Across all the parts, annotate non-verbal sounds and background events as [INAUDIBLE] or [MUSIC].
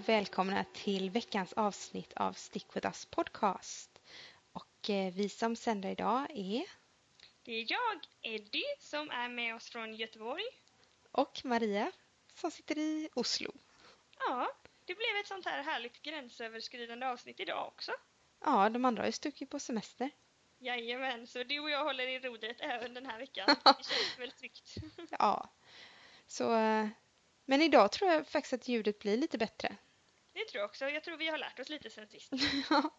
och välkomna till veckans avsnitt av Stick With Us Podcast. Och eh, vi som sänder idag är Det är jag, Eddie, som är med oss från Göteborg. och Maria som sitter i Oslo. Ja, det blev ett sånt här härligt gränsöverskridande avsnitt idag också. Ja, de andra har ju stuckit på semester. Jajamän, så du och jag håller i rodret även den här veckan. [LAUGHS] Det känns väl tryggt. Ja, så... eh, Men idag tror jag faktiskt att ljudet blir lite bättre. Det tror jag också. Jag tror vi har lärt oss lite sen sist. [LAUGHS] Ja.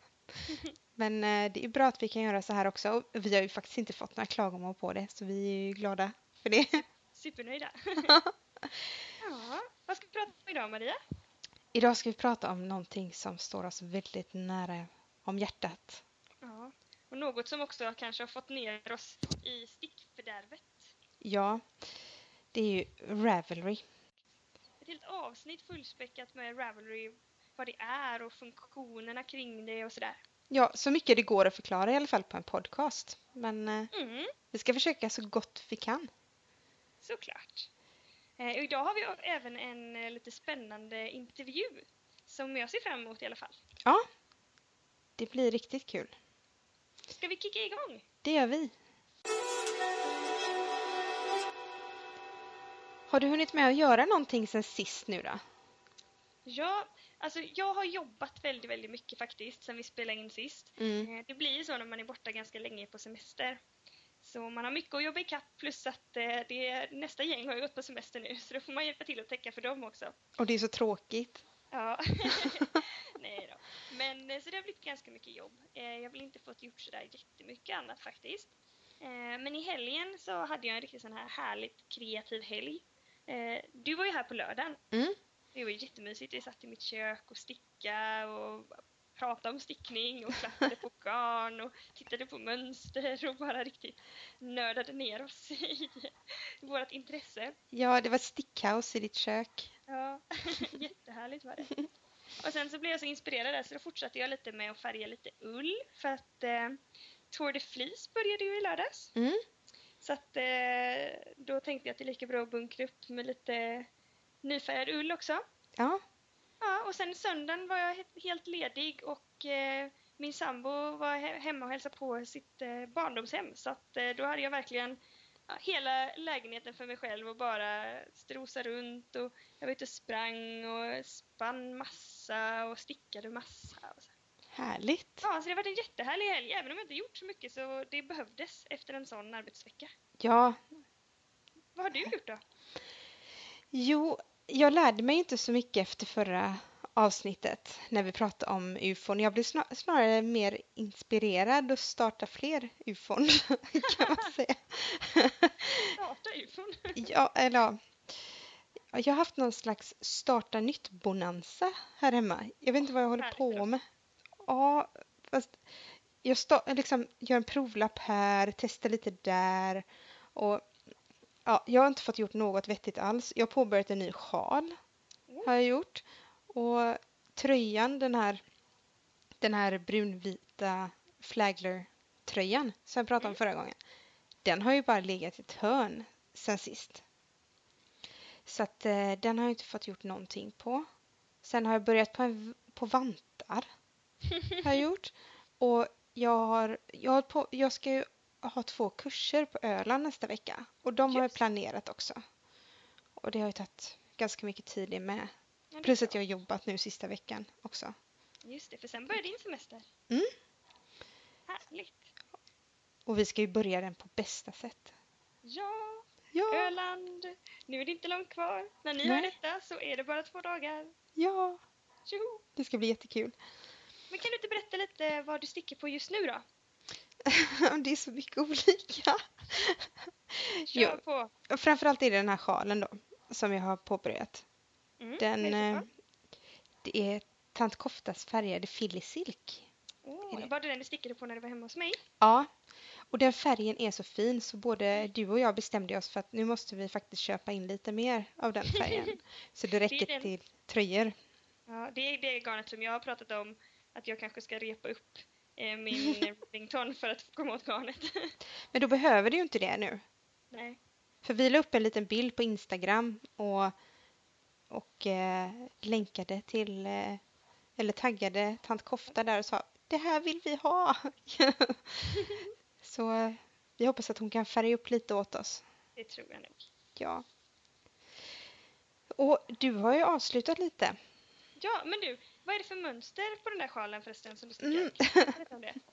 Men eh, det är bra att vi kan göra så här också. Och Vi har ju faktiskt inte fått några klagomål på det, så vi är ju glada för det. [LAUGHS] Supernöjda. [LAUGHS] Ja, vad ska vi prata om idag Maria? Idag ska vi prata om någonting som står oss väldigt nära om hjärtat. Ja, och något som också kanske har fått ner oss i stickfördärvet. Ja, det är ju Ravelry. Helt avsnitt fullspäckat med Ravelry, vad det är och funktionerna kring det och sådär. Ja, så mycket det går att förklara i alla fall på en podcast. Men eh, Mm. vi ska försöka så gott vi kan. Såklart. Eh, idag har vi även en eh, lite spännande intervju som jag ser fram emot i alla fall. Ja, det blir riktigt kul. Ska vi kicka igång? Det gör vi. Har du hunnit med att göra någonting sen sist nu då? Ja, alltså jag har jobbat väldigt, väldigt mycket faktiskt sen vi spelade in sist. Mm. Eh, Det blir ju så när man är borta ganska länge på semester. Så man har mycket att jobba ikapp plus att eh, det, nästa gäng har ju gått på semester nu så då får man hjälpa till att täcka för dem också. Och det är så tråkigt. Ja. [LAUGHS] Nej då. Men eh, så det har blivit ganska mycket jobb. Jag har väl inte fått gjort sådär jättemycket annat faktiskt. Men i helgen så hade jag en riktigt sån här härligt kreativ helg. Eh, Du var ju här på lördagen. Mm. Det var ju jättemysigt. Vi satt i mitt kök och sticka och pratade om stickning och klappade på [LAUGHS] garn och tittade på mönster och bara riktigt nördade ner oss i vårt intresse. Ja, det var stickhouse i ditt kök. Ja, [LAUGHS] jättehärligt var det. Och sen så blev jag så inspirerad där så då fortsatte jag lite med att färga lite ull för att eh, Tour de Fleece började ju i lördags. Mm. Så att eh, då tänkte jag att det är lika bra att bunkra upp med lite nyfärgad ull också. Ja, Ja, och sen söndagen var jag he- helt ledig och eh, min sambo var he- hemma och hälsade på sitt eh, barndomshem. Så att då hade jag verkligen hela lägenheten för mig själv och bara strosa runt och jag var ute och sprang och spann massa och stickade massa. Och så. Härligt. Ja, så det var en jättehärlig helg. Även om jag inte gjort så mycket så det behövdes efter en sån arbetsvecka. Ja, Vad har du gjort då? jo, jag lärde mig inte så mycket efter förra avsnittet när vi pratade om ufon. Jag blev snar- snarare mer inspirerad att starta fler ufon, [LAUGHS] kan man säga. [LAUGHS] Starta ufon. Ja, eller ja. Jag har haft någon slags starta nytt-bonanza här hemma. Jag vet inte vad jag håller på med. Ja, fast jag sta- liksom gör en provlapp här, testar lite där. Och ja, jag har inte fått gjort något vettigt alls. Jag har påbörjat en ny sjal. Mm. Har jag gjort. Och tröjan, den här, den här brunvita Flagler-tröjan som jag pratade om Mm. förra gången. Den har ju bara legat i ett hörn sen sist. Så att eh, den har jag inte fått gjort någonting på. Sen har jag börjat på, en, på vantar. Har jag gjort. Och jag har, jag har på, jag ska ju ha två kurser på Öland nästa vecka. Och de har jag Just. planerat också. Och det har ju tagit ganska mycket tid det med. Ja, det Plus att bra. jag har jobbat nu sista veckan också. Just det, för sen börjar din semester. Mm. Härligt. Och vi ska ju börja den på bästa sätt. Ja, Ja, Öland. Nu är det inte långt kvar. När ni hör Nej. detta så är det bara två dagar. ja, Tjoho! det ska bli jättekul. Men kan du inte berätta lite vad du sticker på just nu då? [LAUGHS] det är så mycket olika. Kör på! Framförallt är det den här sjalen då som jag har påbörjat. Mm, Den, är det eh, det är Tant Koftas färgade Silk. Åh, är det? var det den du stickade på när du var hemma hos mig? Ja, och den färgen är så fin så både du och jag bestämde oss för att nu måste vi faktiskt köpa in lite mer av den färgen. [LAUGHS] så det räcker den. till tröjor. Ja, det är det garnet som jag har pratat om att jag kanske ska repa upp eh, min [LAUGHS] rington för att komma åt garnet. [LAUGHS] Men då behöver du ju inte det nu. Nej. För vi la upp en liten bild på Instagram och och eh, länkade till, eh, eller taggade tant Kofta där och sa det här vill vi ha. [LAUGHS] Så vi hoppas att hon kan färga upp lite åt oss. Det tror jag nog. Ja. Och du har ju avslutat lite. Ja, men du, vad är det för mönster på den där sjalen förresten som du stickar? Mm. Det. [LAUGHS]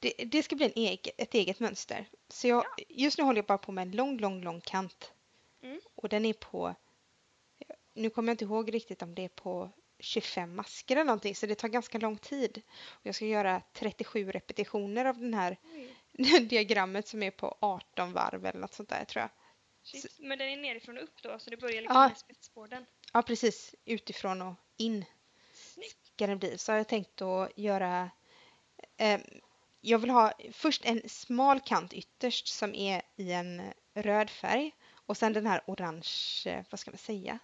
Det, det ska bli en eg, ett eget mönster. Så jag, just nu håller jag bara på med en lång, lång, lång kant. Mm. Och den är på, nu kommer jag inte ihåg riktigt om det är på 25 masker eller någonting så det tar ganska lång tid. Och jag ska göra 37 repetitioner av den här Oj, [LAUGHS] diagrammet som är på 18 varv eller något sånt där tror jag. shit. Men den är nerifrån och upp då, så det börjar liksom Ja. med spetsborden. Ja precis, utifrån och in Snyggt. ska den bli. Så har jag tänkt att göra eh, jag vill ha först en smal kant ytterst som är i en röd färg och sen den här orange, vad ska man säga?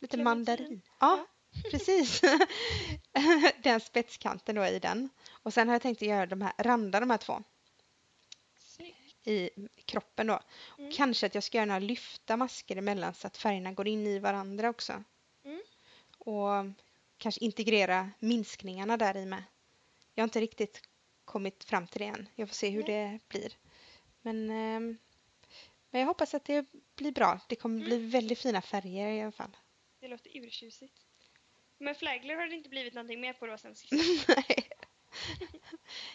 Lite mandarin. Ja, [LAUGHS] precis. [LAUGHS] den spetskanten då i den. Och sen har jag tänkt att göra de här, randa de här två Snyggt. i kroppen då. Mm. Kanske att jag ska göra några lyfta masker emellan så att färgerna går in i varandra också. Mm. Och kanske integrera minskningarna där i med. Jag har inte riktigt kommit fram till det än. Jag får se hur det blir. Men, ehm, men jag hoppas att det blir bra. Det kommer Mm. bli väldigt fina färger i alla fall. Det låter urtjusigt. Men Flagler har det inte blivit någonting mer på då sen sist? [LAUGHS] [LAUGHS] Nej.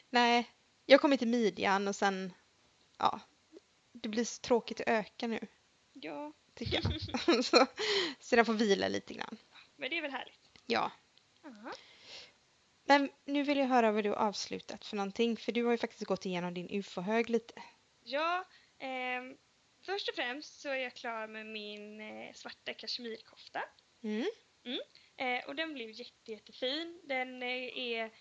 Nej, jag kommer till midjan och sen, ja, det blir så tråkigt att öka nu, Ja, tycker [LAUGHS] jag. så, så den får vila lite grann. men det är väl härligt? Ja. Aha. Men nu vill jag höra vad du har avslutat för någonting, för du har ju faktiskt gått igenom din ufo-hög lite. Ja, ehm, först och främst så är jag klar med min eh, svarta kashmirkofta. Mm. Eh, och den blev jätte, jättefin. Den eh, är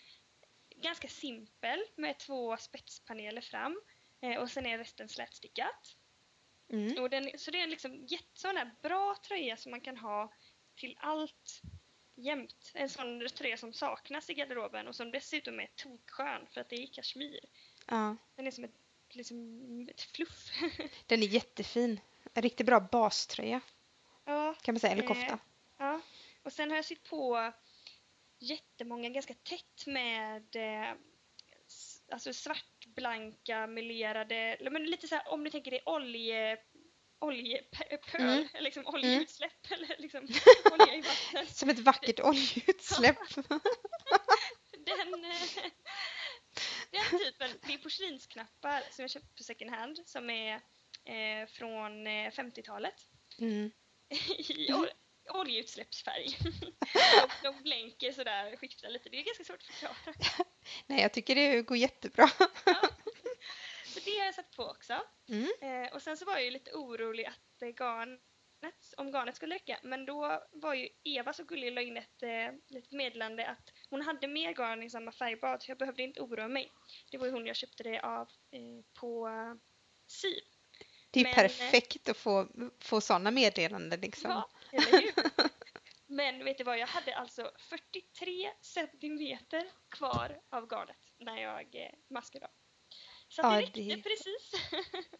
ganska simpel med två spetspaneler fram. Eh, och sen är resten slätstickat. Mm. Och den, så det är en liksom jätte, sån där bra tröja som man kan ha till allt jämt. En sån tröja som saknas i garderoben och som dessutom är tokskön för att det är i kashmir. Ja, Den är som ett, liksom, ett fluff. [LAUGHS] den är jättefin. En riktigt bra baströja ja, kan man säga, eller Eh, kofta. ja. Och sen har jag sytt på jättemånga ganska tätt med eh, alltså svartblanka melerade, men lite så här om du tänker dig olje oljepöl, Mm. eller liksom oljeutsläpp eller liksom [LAUGHS] olja i vatten. Som ett vackert oljeutsläpp. [LAUGHS] Den, eh, den typen, det är porslinsknappar som jag köpt på second hand som är eh, från eh, 50-talet Mm. [LAUGHS] i ol- oljeutsläppsfärg. de, de blänker sådär, skiftar lite. Det är ganska svårt att förklara. Nej, jag tycker det går jättebra. Så det har jag satt på också. Mm. Eh, och sen så var jag ju lite orolig att eh, garnet, om garnet skulle räcka. Men då var ju Eva så gullig och la in ett eh, litet meddelande att hon hade mer garn i samma färgbad så jag behövde inte oroa mig. Det var ju hon jag köpte det av eh, på Siv. Det är Men, eh, perfekt att få, få sådana meddelanden liksom. Ja, eller hur? [LAUGHS] Men vet du vad, jag hade alltså 43 centimeter kvar av garnet när jag eh, maskade av. Så Ja, det räckte det- precis.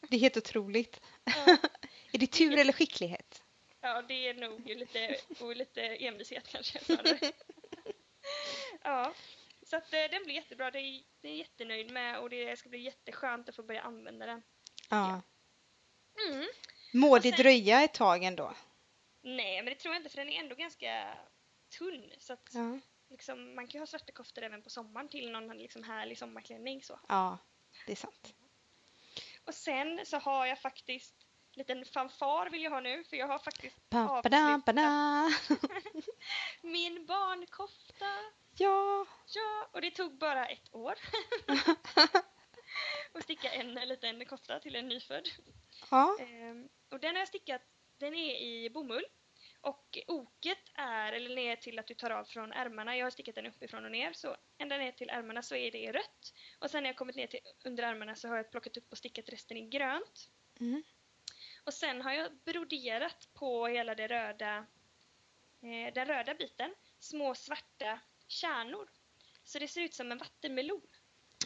[LAUGHS] Det är helt otroligt. Ja. [LAUGHS] Är det tur eller skicklighet? Ja, det är nog lite, och lite envishet kanske. [LAUGHS] ja, så att eh, den blir jättebra. Det är, det är jättenöjd med och det ska bli jätteskönt att få börja använda den. Ja. Mm. Må Och det sen- dröja ett tag ändå? Nej, men det tror jag inte för den är ändå ganska tunn. Så att Ja. liksom, man kan ju ha svarta koftor även på sommaren till någon liksom härlig sommarklänning. Så. ja, det är sant. Och sen så har jag faktiskt liten fanfar vill jag ha nu för jag har faktiskt da. [LAUGHS] min barnkofta. Ja, Ja, och det tog bara ett år. [LAUGHS] att sticka en liten kofta till en nyfödd. ja. Ehm, och den har jag stickat, den är i bomull. Och oket är, eller ner till att du tar av från ärmarna. Jag har stickat den uppifrån och ner. Så ända ner till ärmarna så är det rött. Och sen när jag kommit ner till under ärmarna så har jag plockat upp och stickat resten i grönt. Mm. Och sen har jag broderat på hela det röda, eh, den röda biten små svarta kärnor. Så det ser ut som en vattenmelon.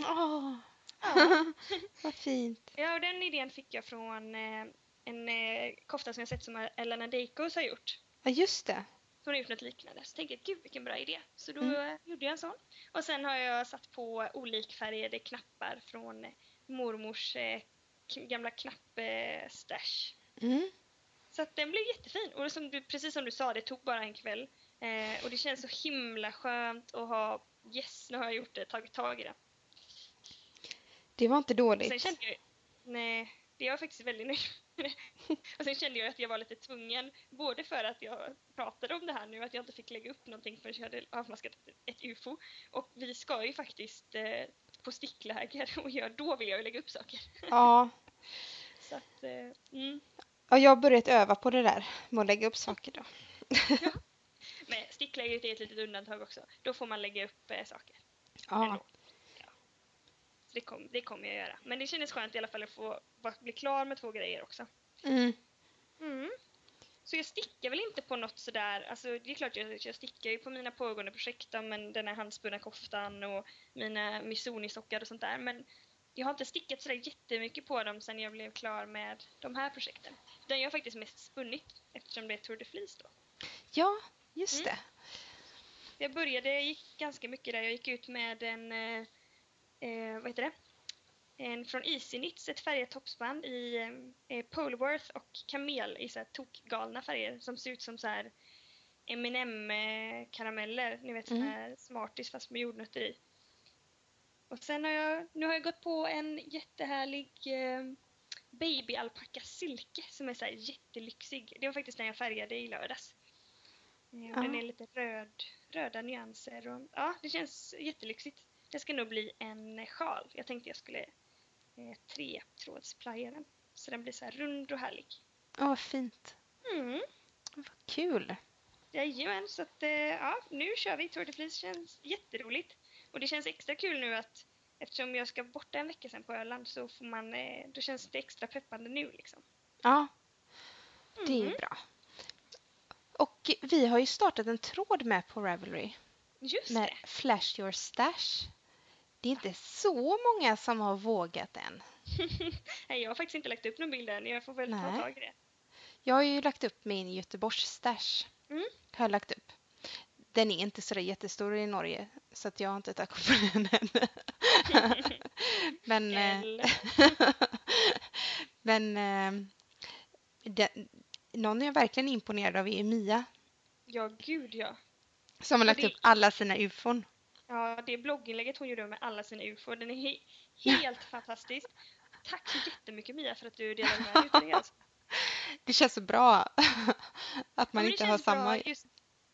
Åh, Ja, [LAUGHS] vad fint. ja och den idén fick jag från eh, en eh, kofta som jag sett som Elena Deikos har gjort. Ja, just det. Hon har gjort något liknande. Så tänkte jag, gud vilken bra idé. Så då Mm. gjorde jag en sån. Och sen har jag satt på olikfärgade knappar från mormors eh, gamla knappstash. Mm. Så att den blev jättefin. Och som du, precis som du sa, det tog bara en kväll. Eh, och det känns så himla skönt att ha yes, nu har jag gjort det, tagit tag i det. Det var inte dåligt. Sen kände jag, nej, det är jag faktiskt väldigt nöjd. [LAUGHS] Och sen kände jag att jag var lite tvungen, både för att jag pratade om det här nu, att jag inte fick lägga upp någonting förrän jag hade avmaskat ett ufo. Och vi ska ju faktiskt eh, på stickläger [LAUGHS] och jag, då vill jag ju lägga upp saker. Ja. [LAUGHS] Så att, eh, mm. ja, jag har börjat öva på det där med att lägga upp saker då. Men sticklägret är ett litet undantag också. Då får man lägga upp eh, saker. Ja. ändå. Det, kom, det kommer jag göra. Men det kändes skönt i alla fall att få bli klar med två grejer också. Mm. Mm. Så jag stickar väl inte på något sådär, alltså det är klart jag, jag stickar ju på mina pågående projekt men den här handspunna koftan och mina Missoni-sockar och sånt där. Men jag har inte stickat sådär jättemycket på dem sen jag blev klar med de här projekten. Den jag har faktiskt mest spunnit eftersom det är Tour de Fleece då. Ja, just Mm. det. Jag började, jag gick ganska mycket där. Jag gick ut med en, eh, vad heter det? En från Easy Knits, ett färgat toppsband i eh, Polworth och kamel i så här tokgalna färger som ser ut som så här M&M eh, karameller, ni vet Mm. här Smarties fast med jordnötter i. Och sen har jag, nu har jag gått på en jättehärlig eh, baby alpacka silke som är så här jättelyxig. Det var faktiskt den jag färgade i lördags. Eh, och Den Ja. är lite röd, röda nyanser och ja, det känns jättelyxigt. Det ska nog bli en sjal. Jag tänkte jag skulle eh, tretrådsplaja den. Så den blir så här rund och härlig. Ja, vad fint. Mm. Vad kul. Jajamän, så att eh, ja, nu kör vi. Tour de Fleece känns jätteroligt. Och det känns extra kul nu att eftersom jag ska borta en vecka sen på Öland så får man, eh, då känns det extra peppande nu liksom. Ja, det Mm. är bra. Och vi har ju startat en tråd med på Ravelry Just med det. Flash your stash. Det är inte så många som har vågat än. [LAUGHS] Nej, jag har faktiskt inte lagt upp någon bild än. Jag får väl ta Nej. tag i det. Jag har ju lagt upp min Göteborgs stash. Mm. Har lagt upp. Den är inte så jättestor i Norge så att jag har inte tagit på den än. [LAUGHS] Men, eh, [LAUGHS] men eh, den, någon jag verkligen är imponerad av är Mia Ja, gud ja. som har lagt det- upp alla sina ufon. Ja, det blogginlägget hon gjorde med alla sina ufo, den är he helt [LAUGHS] fantastisk. Tack så jättemycket Mia för att du delade med dig utav det. Alltså. Det känns så bra [LAUGHS] att man Ja, inte har samma. Just,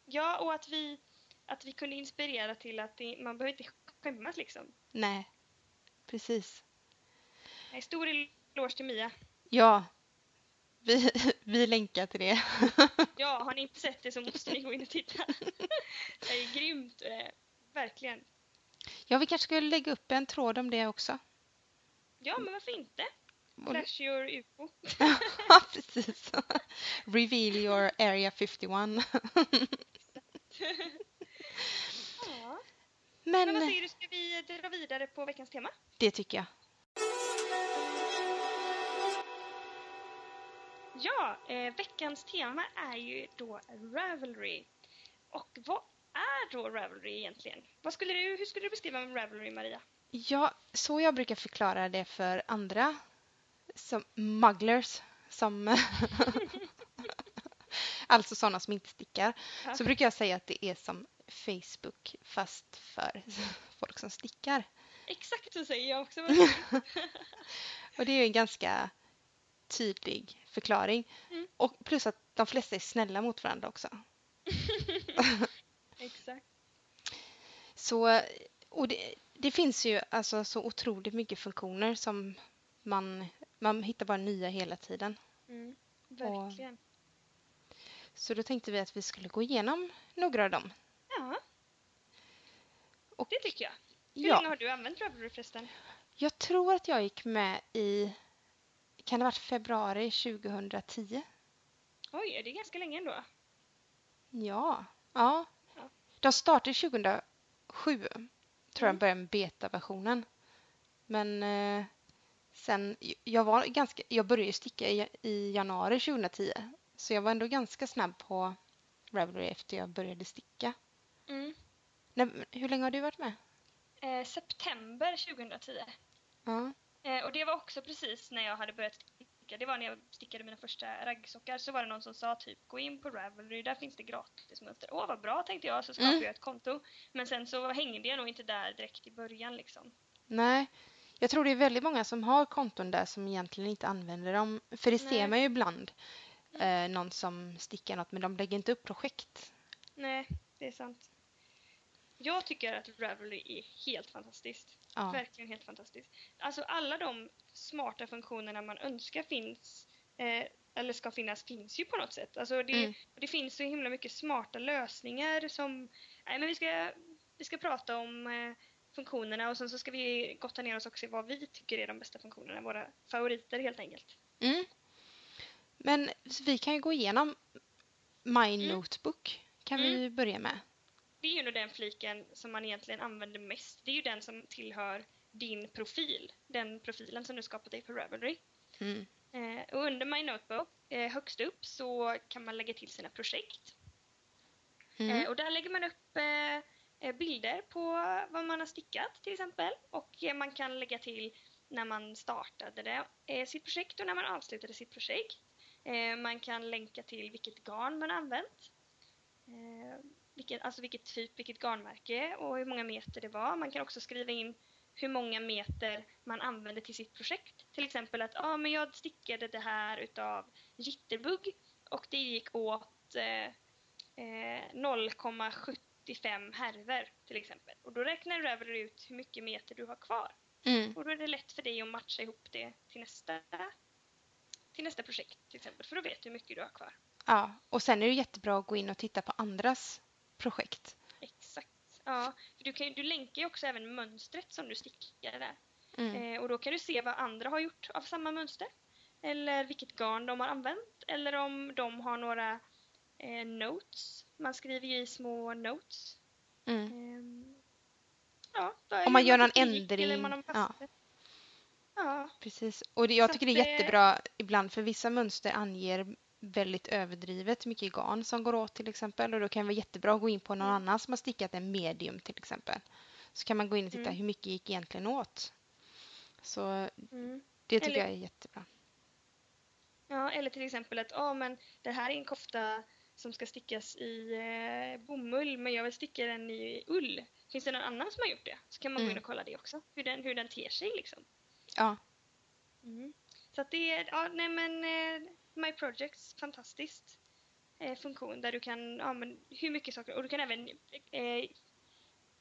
ja, och att vi, att vi kunde inspirera till att det, man behöver inte skämmas liksom. Nej, precis. Nej, stor eloge till Mia. Ja, vi, [LAUGHS] vi länkar till det. Ja, har ni inte sett det så måste ni gå in och titta. Det är grymt, eh, verkligen. Ja, vi kanske skulle lägga upp en tråd om det också. Ja, men varför inte? Flash your ufo. [LAUGHS] Ja, precis. [LAUGHS] Reveal your area 51. Ja. [LAUGHS] Men vad Men säger du, ska vi dra vidare på veckans tema? det tycker jag. Ja, eh, veckans tema är ju då Ravelry. Och vad är då Ravelry egentligen? Vad skulle du, hur skulle du beskriva Ravelry, Maria? Ja, så jag brukar förklara det för andra som mugglers som [LAUGHS] alltså sådana som inte stickar. Ja. Så brukar jag säga att det är som Facebook fast för folk som stickar. Exakt så säger jag också. [LAUGHS] [LAUGHS] Och det är ju en ganska tydlig förklaring. Mm. Och plus att de flesta är snälla mot varandra också. Exakt. Så, och det, det finns ju alltså så otroligt mycket funktioner som man, man hittar bara nya hela tiden. Mm, verkligen. Så då tänkte vi att vi skulle gå igenom några av dem. Ja, Och det tycker jag. Hur länge ja, har du använt Ravelry förresten? jag tror att jag gick med i, kan det ha varit februari 2010? Oj, det är ganska länge ändå. Ja, ja. De startade 2007, tror jag Mm. började med betaversionen. Men eh, sen, jag var ganska, jag började sticka i, i januari 2010. Så jag var ändå ganska snabb på Ravelry efter jag började sticka. Mm. När, hur länge har du varit med? Eh, september 2010. Ja. Eh, och det var också precis när jag hade börjat sticka. Det var när jag stickade mina första raggsockar. Så var det någon som sa typ gå in på Ravelry, där finns det gratismönster. Åh vad bra tänkte jag, så skapade Mm. jag ett konto. Men sen så hängde jag nog inte där direkt i början liksom. Nej, jag tror det är väldigt många som har konton där som egentligen inte använder dem. För det ser Nej. man ju ibland. Eh, någon som stickar något men de lägger inte upp projekt. Nej, det är sant. Jag tycker att Ravelry är helt fantastiskt. Ja. Verkligen helt fantastiskt. Alltså alla de smarta funktionerna man önskar finns eh, eller ska finnas finns ju på något sätt. Alltså det, Mm. det finns så himla mycket smarta lösningar som... Nej men vi ska, vi ska prata om eh, funktionerna och sen så ska vi gotta ner oss också i vad vi tycker är de bästa funktionerna. Våra favoriter helt enkelt. Mm. Men vi kan ju gå igenom My Mm. Notebook. Kan vi börja med. Det är ju nog den fliken som man egentligen använder mest. Det är ju den som tillhör din profil. Den profilen som du skapat dig på Ravelry. Mm. Eh, och under My Notebook, eh, högst upp, så kan man lägga till sina projekt. Mm. Eh, och där lägger man upp bilder på vad man har stickat till exempel. Och man kan lägga till när man startade det, sitt projekt och när man avslutade sitt projekt. Man kan länka till vilket garn man använt. Eh, vilket, alltså vilket typ, vilket garnmärke och hur många meter det var. Man kan också skriva in hur många meter man använde till sitt projekt. Till exempel att ah, men jag stickade det här utav jitterbug och det gick åt eh, eh, 0,75 härvor till exempel. Och då räknar Ravelry ut hur mycket meter du har kvar. Mm. Och då är det lätt för dig att matcha ihop det till nästa, till nästa projekt till exempel. För då vet du hur mycket du har kvar. Ja, och sen är det jättebra att gå in och titta på andras projekt. Exakt. Ja, för du, kan, du länkar ju också även mönstret som du stickar där. Mm. Eh, och då kan du se vad andra har gjort av samma mönster. Eller vilket garn de har använt. Eller om de har några eh, notes. Man skriver ju i små notes. Mm. Ehm, ja, Om man gör någon ändring, ja. ja. Precis. Och det, jag Så tycker det är det- jättebra ibland för vissa mönster anger väldigt överdrivet mycket garn som går åt till exempel och då kan det vara jättebra att gå in på någon annan som har stickat en medium till exempel. Så kan man gå in och titta Mm. hur mycket gick egentligen åt. Så Mm. det tycker Eller- jag är jättebra. Ja, eller till exempel att oh, men det här är en kofta som ska stickas i eh, bomull men jag vill sticka den i ull. Finns det någon annan som har gjort det? Så kan man gå in Mm. och kolla det också. Hur den, hur den ter sig liksom. Ja, Så att det är, ja nej men eh, My Projects, fantastiskt eh, funktion där du kan, ja men hur mycket saker, och du kan även eh,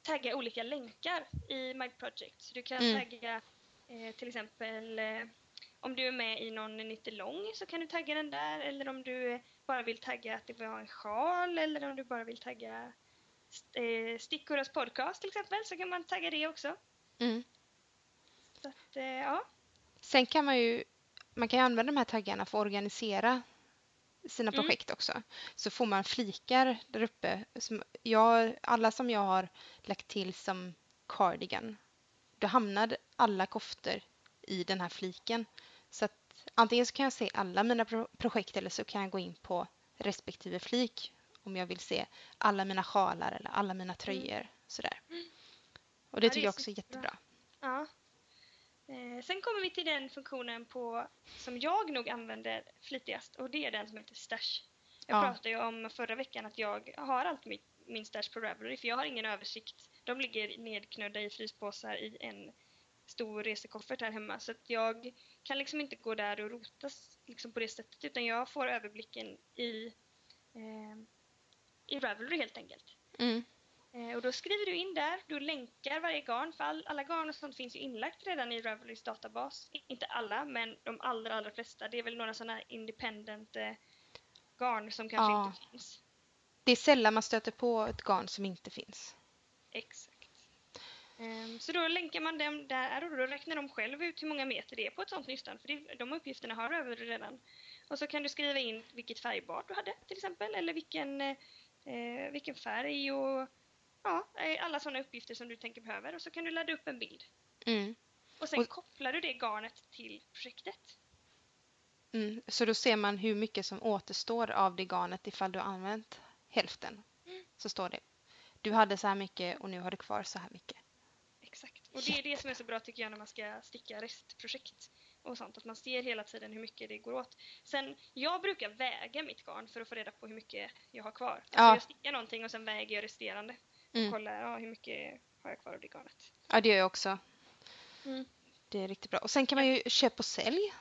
tagga olika länkar i My Project. Så du kan Mm. tagga eh, till exempel eh, om du är med i någon nyttelång så kan du tagga den där eller om du bara vill tagga att det var en sjal eller om du bara vill tagga st- eh, Stickornas podcast till exempel så kan man tagga det också. mm. Så att, eh, ja. Sen kan man ju man kan ju använda de här taggarna för att organisera sina Mm. projekt också. Så får man flikar där uppe. Som jag, alla som jag har lagt till som cardigan, då hamnar alla koftor i den här fliken. Så att antingen så kan jag se alla mina pro projekt eller så kan jag gå in på respektive flik om jag vill se alla mina sjalar eller alla mina tröjor. Sådär. Och det Ja, det tycker är jag också är superbra. jättebra. Ja. Eh, sen kommer vi till den funktionen på, som jag nog använder flitigast och det är den som heter Stash. Jag Ja. pratade ju om förra veckan att jag har alltid min, min Stash på Ravelry för jag har ingen översikt. De ligger nedknödda i fryspåsar i en stor resekoffert här hemma så att jag kan liksom inte gå där och rota s- liksom på det sättet utan jag får överblicken i, eh, i Ravelry helt enkelt. Mm. Eh, och då skriver du in där, du länkar varje garn, för all, alla garn och sånt finns ju inlagt redan i Ravelrys databas. Inte alla, men de allra, allra flesta. Det är väl några sådana independent eh, garn som kanske Ja. inte finns. Det är sällan man stöter på ett garn som inte finns. Exakt. Ehm, så då länkar man dem där och då räknar de själv ut hur många meter det är på ett sånt nystan. För det, de uppgifterna har Ravelry redan. Och så kan du skriva in vilket färgbad du hade till exempel, eller vilken, eh, eh, vilken färg och ja, alla sådana uppgifter som du tänker behöver. Och så kan du ladda upp en bild. Mm. Och sen Och- kopplar du det garnet till projektet. Mm. Så då ser man hur mycket som återstår av det garnet ifall du har använt hälften. Så står det. Du hade så här mycket och nu har du kvar så här mycket. Exakt. Och det är det som är så bra tycker jag när man ska sticka restprojekt och sånt. Att man ser hela tiden hur mycket det går åt. Sen, jag brukar väga mitt garn för att få reda på hur mycket jag har kvar. Alltså Ja. Jag stickar någonting och sen väger jag resterande. Och Mm. kollar ja, hur mycket har jag kvar av det garnet. Ja, det gör jag också. Mm. Det är riktigt bra. Och sen kan man ju köpa och sälj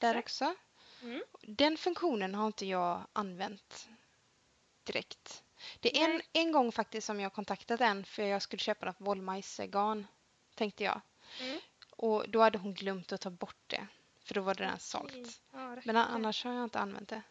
där Exakt. också. Mm. Den funktionen har inte jag använt direkt. Det är en, en gång faktiskt som jag kontaktat en för jag skulle köpa något vollmajsgarn, tänkte jag. Mm. Och då hade hon glömt att ta bort det, för då var det redan sålt. Ja, Men annars har jag inte använt det.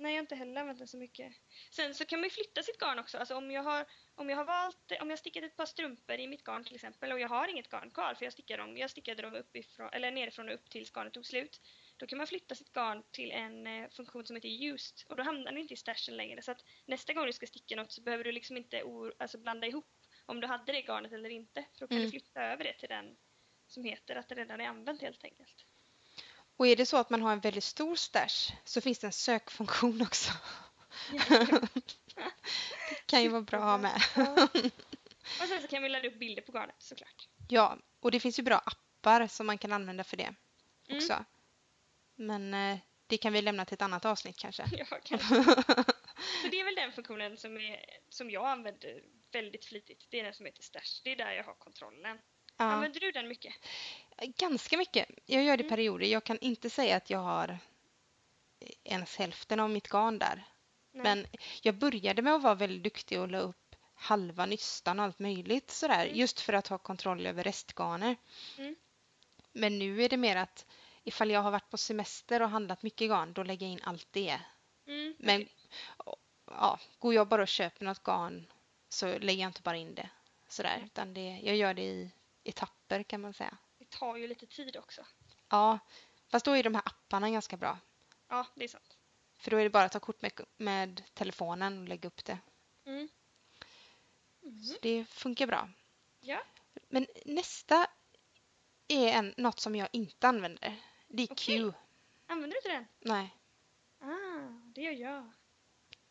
Nej, jag har inte heller använt den så mycket. Sen så kan man ju flytta sitt garn också. Alltså om jag har, om jag har valt, om jag stickat ett par strumpor i mitt garn till exempel och jag har inget garn kvar för jag stickade dem, jag stickade dem uppifrån, eller nerifrån och upp tills garnet tog slut. Då kan man flytta sitt garn till en eh, funktion som heter used och då hamnar det inte i stashen längre. Så att nästa gång du ska sticka något så behöver du liksom inte o- alltså blanda ihop om du hade det garnet eller inte. För då kan Mm. du flytta över det till den som heter att det redan är använt helt enkelt. Och är det så att man har en väldigt stor stash så finns det en sökfunktion också. [LAUGHS] Det kan ju vara bra att ha med. [LAUGHS] Och sen så kan vi ladda upp bilder på garnet såklart. Ja, och det finns ju bra appar som man kan använda för det Mm. också. Men eh, det kan vi lämna till ett annat avsnitt kanske. [LAUGHS] Ja, kanske. Så det är väl den funktionen som, är, som jag använder väldigt flitigt. Det är den som heter Stash. Det är där jag har kontrollen. Ja, Använder du den mycket? ganska mycket. Jag gör det i Mm. perioder. Jag kan inte säga att jag har ens hälften av mitt garn där. Nej. Men jag började med att vara väldigt duktig och la upp halva nystan och allt möjligt sådär. Mm. Just för att ha kontroll över restgarner. Mm. Men nu är det mer att ifall jag har varit på semester och handlat mycket garn, då lägger jag in allt det. Mm, Men ja, går jag bara och köper något garn så lägger jag inte bara in det sådär. Utan det, jag gör det i etapper kan man säga. Det tar ju lite tid också. Ja, fast då är de här apparna ganska bra. Ja, det är sant. För då är det bara att ta kort med, med telefonen och lägga upp det. Mm. Mm. Så det funkar bra. Ja, Men nästa är en, något som jag inte använder. Det är Okej. Q. använder du inte den? Nej. Ah, det gör jag.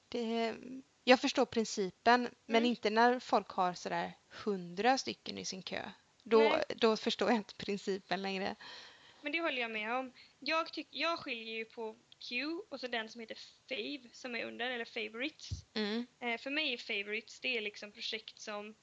Det, jag förstår principen, men Mm. inte när folk har sådär hundra stycken i sin kö. Då, då förstår jag inte principen längre. Men det håller jag med om. Jag, tyck, jag skiljer ju på Q och så den som heter Fave som är under, eller Favorites. Mm. Eh, för mig är favorites, det är liksom projekt som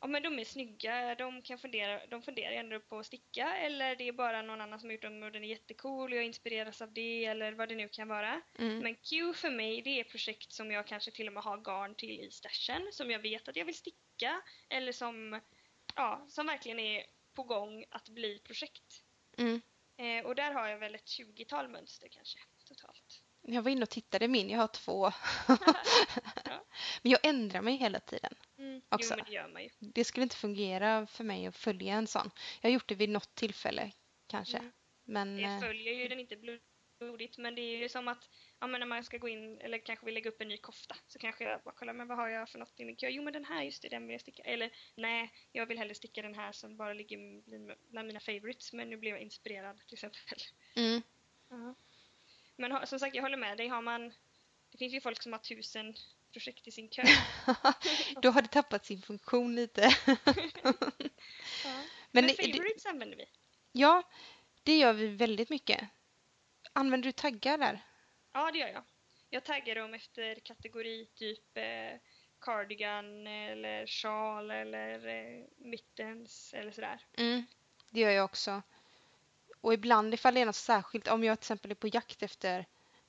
Ja men de är snygga, de kan fundera, de funderar ändå på att sticka eller det är bara någon annan som har gjort dem och den är jättecool och jag inspireras av det eller vad det nu kan vara. Mm. Men Q för mig det är projekt som jag kanske till och med har garn till i stashen som jag vet att jag vill sticka eller som, ja, som verkligen är på gång att bli projekt. Mm. Eh, och där har jag väl ett 20-tal mönster kanske totalt. Jag var inne och tittade min, jag har två. [LAUGHS] Ja. Men jag ändrar mig hela tiden. Mm. Också. Jo men det gör man ju. Det skulle inte fungera för mig att följa en sån. Jag har gjort det vid något tillfälle kanske. Mm. Men Jag eh, följer ju den inte blodigt men det är ju som att ja, men när man ska gå in eller kanske vill lägga upp en ny kofta så kanske jag bara kollar men vad har jag för något i min kö? Jo men den här just det, den vill jag sticka. Eller nej, jag vill hellre sticka den här som bara ligger bland- mina favorites men nu blev jag inspirerad till exempel. mm, [LAUGHS] Men ha- som sagt jag håller med dig, har man det finns ju folk som har tusen projekt i sin kö. [LAUGHS] då har det tappat sin funktion lite. [LAUGHS] Ja. Men Men, det- det- favorites använder vi. ja, det gör vi väldigt mycket. Använder du taggar där? Ja, det gör jag. Jag taggar dem efter kategori, typ eh, cardigan eller sjal eller eh, mittens eller sådär. Mm, det gör jag också. Och ibland ifall det är något särskilt, om jag till exempel är på jakt efter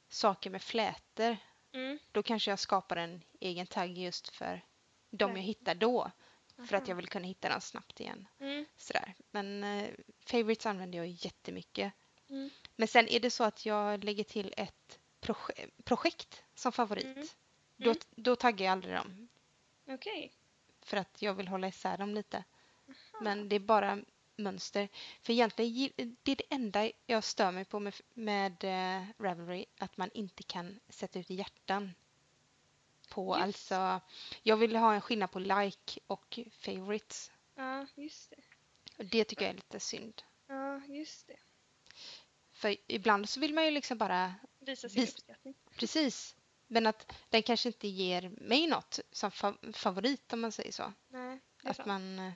saker med flätor, Mm. då kanske jag skapar en egen tagg just för de jag hittar då. För att Aha. jag vill kunna hitta dem snabbt igen. Mm. Sådär. Men eh, favorites använder jag jättemycket. Mm. Men sen är det så att jag lägger till ett proje- projekt som favorit. Mm. Då, Mm. då taggar jag aldrig dem. Okej. För att jag vill hålla isär dem lite. Men det är bara mönster. För egentligen det är det enda jag stör mig på med, med eh, Ravelry. Att man inte kan sätta ut hjärtan. På Just. alltså. Jag vill ha en skillnad på like och favorites. Ja, just det. Och det tycker jag är lite synd. Ja, just det. För ibland så vill man ju liksom bara Visa sin uppskattning. precis. Men att den kanske inte ger mig något som fa- favorit om man säger så. Nej, Att sant. man,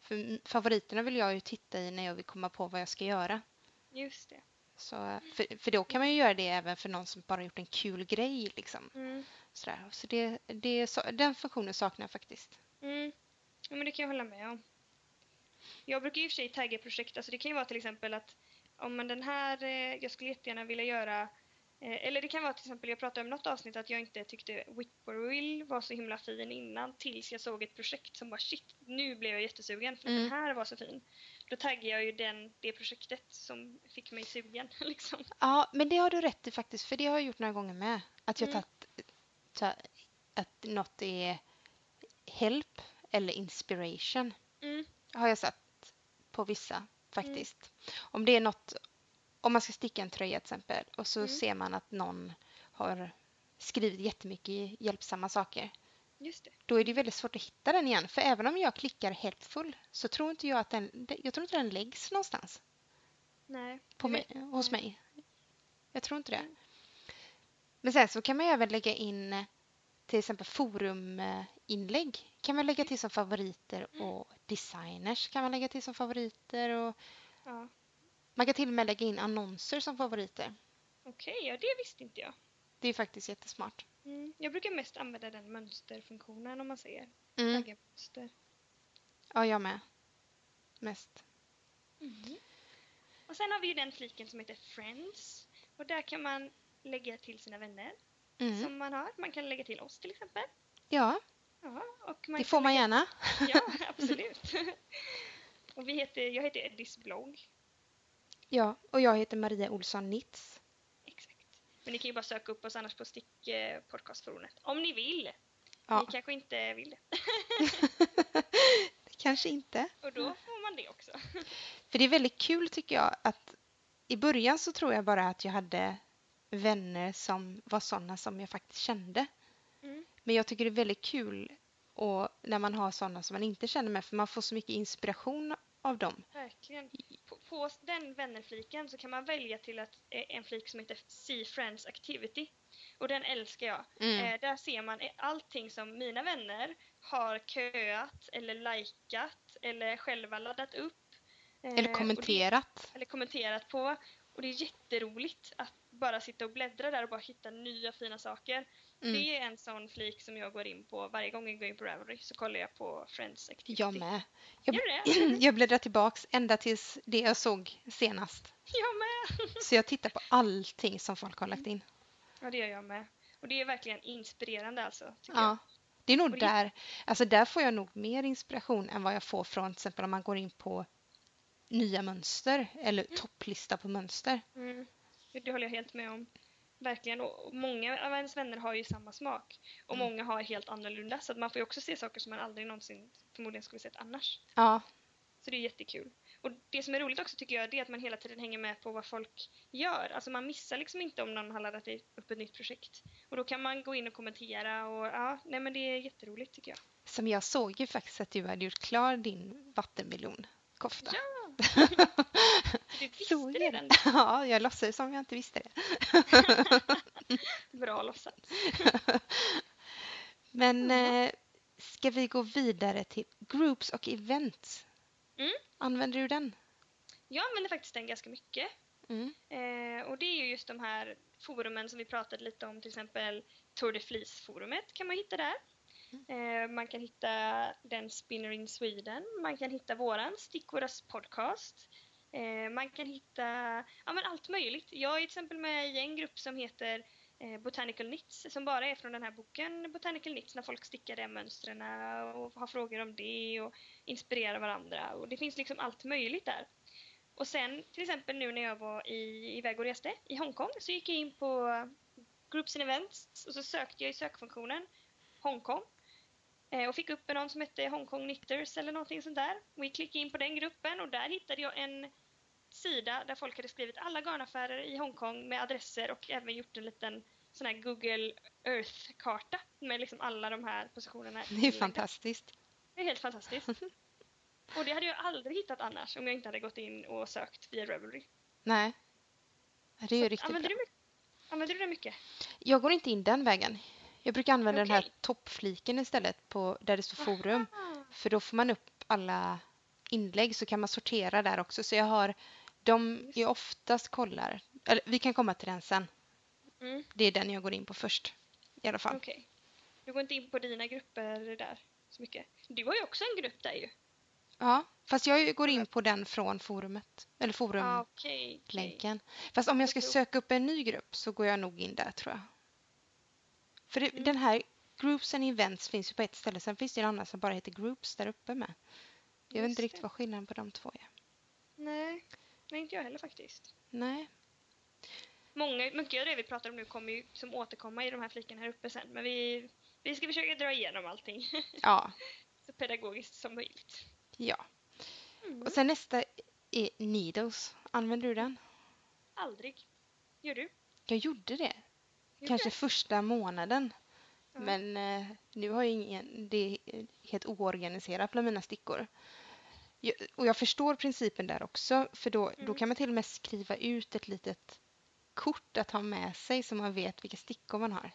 för favoriterna vill jag ju titta i när jag vill komma på vad jag ska göra. Just det. Så, för, för då kan man ju göra det även för någon som bara gjort en kul grej. Liksom. Mm. Sådär. Så det, det, så, den funktionen saknar jag faktiskt. Mm. Ja, men det kan jag hålla med om. Jag brukar ju i och för sig tagga projekt, alltså det kan ju vara till exempel att om man den här, eh, jag skulle jättegärna vilja göra, eh, eller det kan vara till exempel, jag pratade om något avsnitt att jag inte tyckte Whippoorwill var så himla fin innan tills jag såg ett projekt som bara shit, nu blev jag jättesugen för Mm. den här var så fin. Då taggar jag ju den, det projektet som fick mig sugen [LAUGHS] liksom. Ja, men det har du rätt i faktiskt. För det har jag gjort några gånger med. Att jag Mm. tagit ta, att något är help eller inspiration. Mm. Har jag satt på vissa faktiskt. Om det är något, om man ska sticka en tröja till exempel och så Mm. ser man att någon har skrivit jättemycket hjälpsamma saker. Just det. Då är det väldigt svårt att hitta den igen. För även om jag klickar helpful så tror inte jag att den, jag tror inte den läggs någonstans Nej. på mig, hos Nej. mig. Jag tror inte det. Mm. Men sen så kan man även lägga in eh, till exempel foruminlägg. Kan man lägga till som favoriter Mm. och designers kan man lägga till som favoriter. Och Ja. man kan till och med lägga in annonser som favoriter. Okej, ja det visste inte jag. Det är faktiskt jättesmart. Mm. Jag brukar mest använda den mönsterfunktionen om man säger. Mm. Mönster. Ja, jag med. Mest. Och sen har vi ju den fliken som heter Friends. Och där kan man lägga till sina vänner Mm. som man har. Man kan lägga till oss till exempel. Ja, Ja, och man det får man gärna. Ja, [LAUGHS] absolut. och vi heter, jag heter Eddis blogg. Ja, och jag heter Maria Olsson Nitz. Exakt. Men ni kan ju bara söka upp oss annars på Stick eh, podcastforumet. Om ni vill. Ja. Ni kanske inte vill det. [LAUGHS] Kanske inte. Och då får man det också. För det är väldigt kul tycker jag att i början så tror jag bara att jag hade vänner som var sådana som jag faktiskt kände. Mm. Men jag tycker det är väldigt kul och när man har sådana som man inte känner med för man får så mycket inspiration av dem. Verkligen. På, på den vännerfliken så kan man välja till att, eh, en flik som heter See Friends Activity. Och den älskar jag. Mm. Eh, där ser man allting som mina vänner har köat eller likat eller själva laddat upp. Eh, Eller kommenterat. Det, eller kommenterat på. Och det är jätteroligt att bara sitta och bläddra där och bara hitta nya fina saker. Mm. Det är en sån flik som jag går in på. Varje gång jag går in på Ravelry så kollar jag på Friends Activity. Jag med. Jag, [CLEARS THROAT] jag bläddrar tillbaks ända tills det jag såg senast. Jag med! [LAUGHS] Så jag tittar på allting som folk har lagt in. Ja, det gör jag med. Och det är verkligen inspirerande alltså, Ja. Det är nog det- där, alltså där får jag nog mer inspiration än vad jag får från till exempel om man går in på nya mönster eller topplista på mönster. jag. Mm. Det håller jag helt med om. Verkligen. Och många av ens vänner har ju samma smak. Och Mm. många har helt annorlunda. Så att man får ju också se saker som man aldrig någonsin förmodligen skulle sett annars. Ja, Så det är jättekul. Och det som är roligt också tycker jag är att man hela tiden hänger med på vad folk gör. Alltså man missar liksom inte om någon har laddat upp ett nytt projekt. Och då kan man gå in och kommentera och ja, nej men det är jätteroligt tycker jag. som jag såg ju faktiskt att du hade gjort klar din vattenmelonkofta. Ja! Du [LAUGHS] visste Såg jag redan det? Ja, jag låtsades som jag inte visste det. [LAUGHS] Bra låtsat. [LAUGHS] Men eh, ska vi gå vidare till groups och events? Mm. Använder du den? Jag använder faktiskt den ganska mycket. Mm. Eh, och det är ju just de här forumen som vi pratade lite om, till exempel Tour de Fleece-forumet kan man hitta där. Eh, man kan hitta den Spinner in Sweden, man kan hitta våran Stickoras podcast. Eh, man kan hitta ja, men allt möjligt. Jag är till exempel med i en grupp som heter eh, Botanical Knits som bara är från den här boken Botanical Knits när folk stickar de mönstren och har frågor om det och inspirerar varandra. Och det finns liksom allt möjligt där. Och sen till exempel nu när jag var i, iväg och reste i Hongkong så gick jag in på Groups and Events och så sökte jag i sökfunktionen Hongkong och fick upp någon som hette Hongkong Knitters eller någonting sånt där. Och vi klickade in på den gruppen och där hittade jag en sida där folk hade skrivit alla garnaffärer i Hongkong med adresser och även gjort en liten sån här Google Earth-karta med liksom alla de här positionerna. Det är fantastiskt. Det är helt fantastiskt. [LAUGHS] Och det hade jag aldrig hittat annars om jag inte hade gått in och sökt via Revelry. Nej. Det är ju Så riktigt använder bra. Du, använder du det mycket? jag går inte in den vägen. Jag brukar använda den här toppfliken istället på, där det står forum. För då får man upp alla inlägg så kan man sortera där också. Så jag har de jag oftast kollar. Eller, vi kan komma till den sen. Mm, Det är den jag går in på först. I alla fall. Okej. Du går inte in på dina grupper där så mycket. Du har ju också en grupp där ju. Ja, fast jag går in på den från forumet. Eller Ah, forumlänken. Fast om jag ska söka upp en ny grupp så går jag nog in där tror jag. För det, den här Groups and Events finns ju på ett ställe. Sen finns det en annan som bara heter Groups där uppe med. Jag vet Just inte riktigt vad skillnaden på de två är. Nej. Nej, inte jag heller faktiskt. Nej. Många, mycket av det vi pratar om nu kommer ju som återkomma i de här flikarna här uppe sen. Men vi, vi ska försöka dra igenom allting [LAUGHS] Ja. så pedagogiskt som möjligt. ja. Mm. Och sen nästa är Needles. Använder du den? Aldrig. Gör du? Jag gjorde det. Kanske första månaden. Ja. Men eh, nu har jag ingen, det är helt oorganiserat bland mina stickor. Jag, och jag förstår principen där också, för då, då Mm. kan man till och med skriva ut ett litet kort att ha med sig så man vet vilka stickor man har.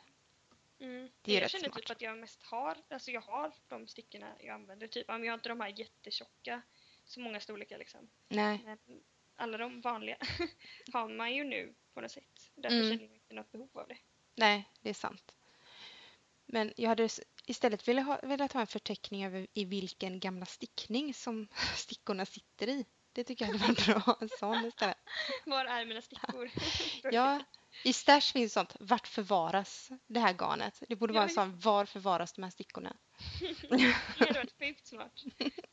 Mm. Det är jag rätt känner smart. typ att jag mest har, alltså jag har de stickorna jag använder. Typ, men jag har inte de här jättetjocka, så många storlekar liksom. Nej, Men alla de vanliga [LAUGHS] har man ju nu på något sätt. Därför Mm. känner jag inte något behov av det. Nej, det är sant. Men jag hade istället velat ha, velat ha en förteckning över i vilken gamla stickning som [LAUGHS] stickorna sitter i. Det tycker jag hade varit bra, en sån istället. [LAUGHS] Var är mina stickor? [LAUGHS] Ja, i Stash finns sånt. Vart förvaras det här garnet? Det borde Ja, vara en sån. Var förvaras de här stickorna? Det hade varit [LAUGHS] sjukt smart.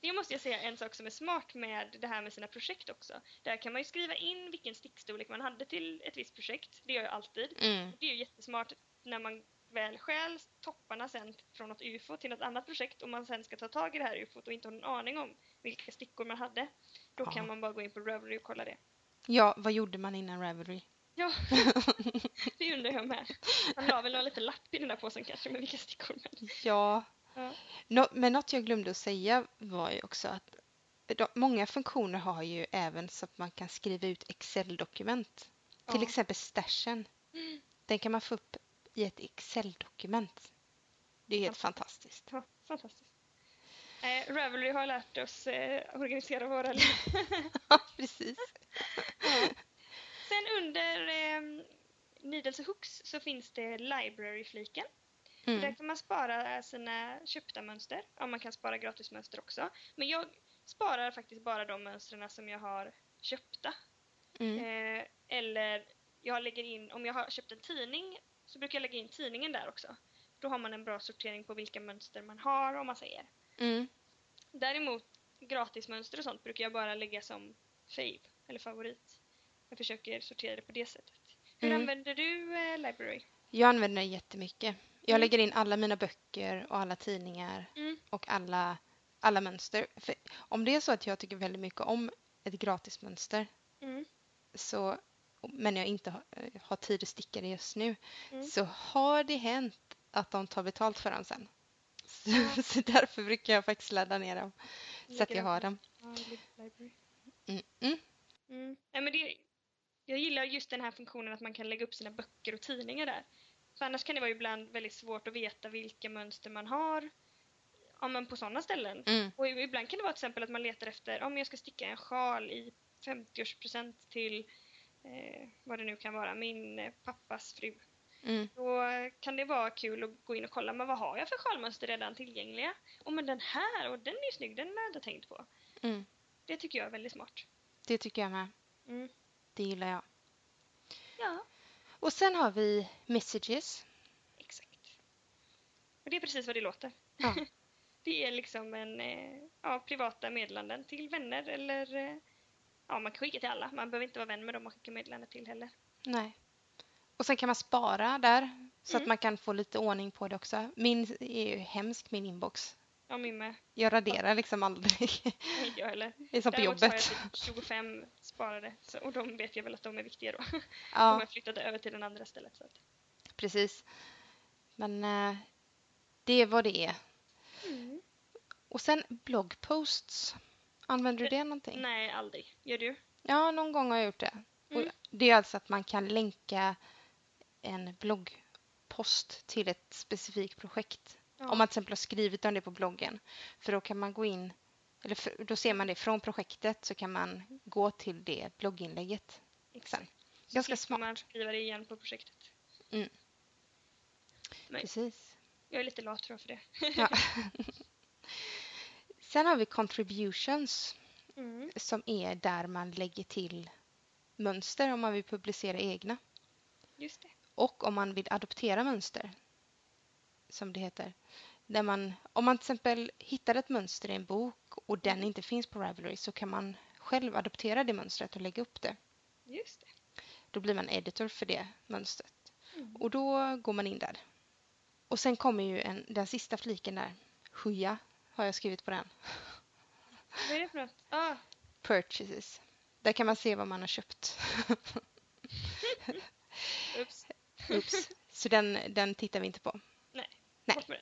Det måste jag säga en sak som är smart med det här med sina projekt också. Där kan man ju skriva in vilken stickstorlek man hade till ett visst projekt. Det gör jag alltid. Mm. Det är ju jättesmart när man väl stjäl topparna sen från något UFO till något annat projekt och man sen ska ta tag i det här UFOt och inte har någon aning om vilka stickor man hade. Då Ja. kan man bara gå in på Ravelry och kolla det. Ja, vad gjorde man innan Ravelry? Ja, [LAUGHS] det undrar jag med. Man la väl någon liten lapp i den där påsen kanske med vilka stickor man... Ja. Ja. Nå, men något jag glömde att säga var ju också att de, många funktioner har ju även så att man kan skriva ut Excel-dokument. Till Ja. exempel Stashen. Den kan man få upp i ett Excel-dokument. Det är helt fantastiskt. Ja, fantastiskt. Eh, Ravelry har lärt oss eh, organisera våra liv. [LAUGHS] Ja, precis. [LAUGHS] Sen under eh, Needles och Hooks så finns det Library-fliken. Där Mm. kan man spara sina köpta mönster. Ja, man kan spara gratismönster också. Men jag sparar faktiskt bara de mönstren som jag har köpta. Mm. Eh, eller jag lägger in, om jag har köpt en tidning så brukar jag lägga in tidningen där också. Då har man en bra sortering på vilka mönster man har om man säger. Mm. Däremot gratismönster och sånt brukar jag bara lägga som fave eller favorit. Jag försöker sortera det på det sättet. Hur Mm. använder du eh, Library? Jag använder den jättemycket. Jag Mm. lägger in alla mina böcker och alla tidningar Mm. och alla, alla mönster. För om det är så att jag tycker väldigt mycket om ett gratismönster Mm. så, men jag inte har, eh, har tid att sticka det just nu Mm. så har det hänt att de tar betalt för dem sen. Så, Ja. [LAUGHS] så därför brukar jag faktiskt ladda ner dem så att jag har dem. Ja. Mm. Mm. Nej, men det, jag gillar just den här funktionen att man kan lägga upp sina böcker och tidningar där. För annars kan det vara ibland väldigt svårt att veta vilka mönster man har ja, men på sådana ställen. Mm. Och ibland kan det vara till exempel att man letar efter om jag ska sticka en sjal i 50-årspresent till eh, vad det nu kan vara, min eh, pappas fru. Mm. Då kan det vara kul att gå in och kolla, men vad har jag för sjalmönster redan tillgängliga? Och men den här, och den är ju snygg, den har jag inte tänkt på. Mm. Det tycker jag är väldigt smart. Det tycker jag med. Mm. Det gillar jag. Ja, Och sen har vi messages. exakt. Och det är precis vad det låter. Ja. [LAUGHS] Det är liksom en eh, ja, privata meddelanden till vänner eller eh, ja, man kan skicka till alla. Man behöver inte vara vän med dem man skickar meddelanden till heller. Nej. Och sen kan man spara där så att Mm. man kan få lite ordning på det också. Min är ju hemsk, min inbox. Ja, min med. Jag raderar liksom aldrig. Inte jag heller. Det är som på Däremot så har jobbet. jag typ 25 sparade så, och de vet jag väl att de är viktiga då. De Ja, har flyttat över till den andra stället. Så att. precis. Men eh, det är vad det är. Mm. Och sen bloggposts. Använder du det någonting? Nej, aldrig. Gör du? Ja, någon gång har jag gjort det. Mm. Och det är alltså att man kan länka en blogg post till ett specifikt projekt. Om man till exempel har skrivit om det på bloggen. För då kan man gå in, eller för, då ser man det från projektet så kan man gå till det blogginlägget sen. Så Ganska slipper man smart. skriva det igen på projektet. Mm. Nej. Precis. Jag är lite lat tror jag för det. Ja. [LAUGHS] Sen har vi contributions Mm. som är där man lägger till mönster om man vill publicera egna. Just det. Och om man vill adoptera mönster, som det heter. Där man, om man till exempel hittar ett mönster i en bok och den inte finns på Ravelry så kan man själv adoptera det mönstret och lägga upp det. Just det. Då blir man editor för det mönstret. Mm. Och då går man in där. Och sen kommer ju en, den sista fliken där. Huja har jag skrivit på den. Vad är det för något? Ah, Purchases. Där kan man se vad man har köpt. [LAUGHS] ups. Oops. Så den, den tittar vi inte på. Nej. Det.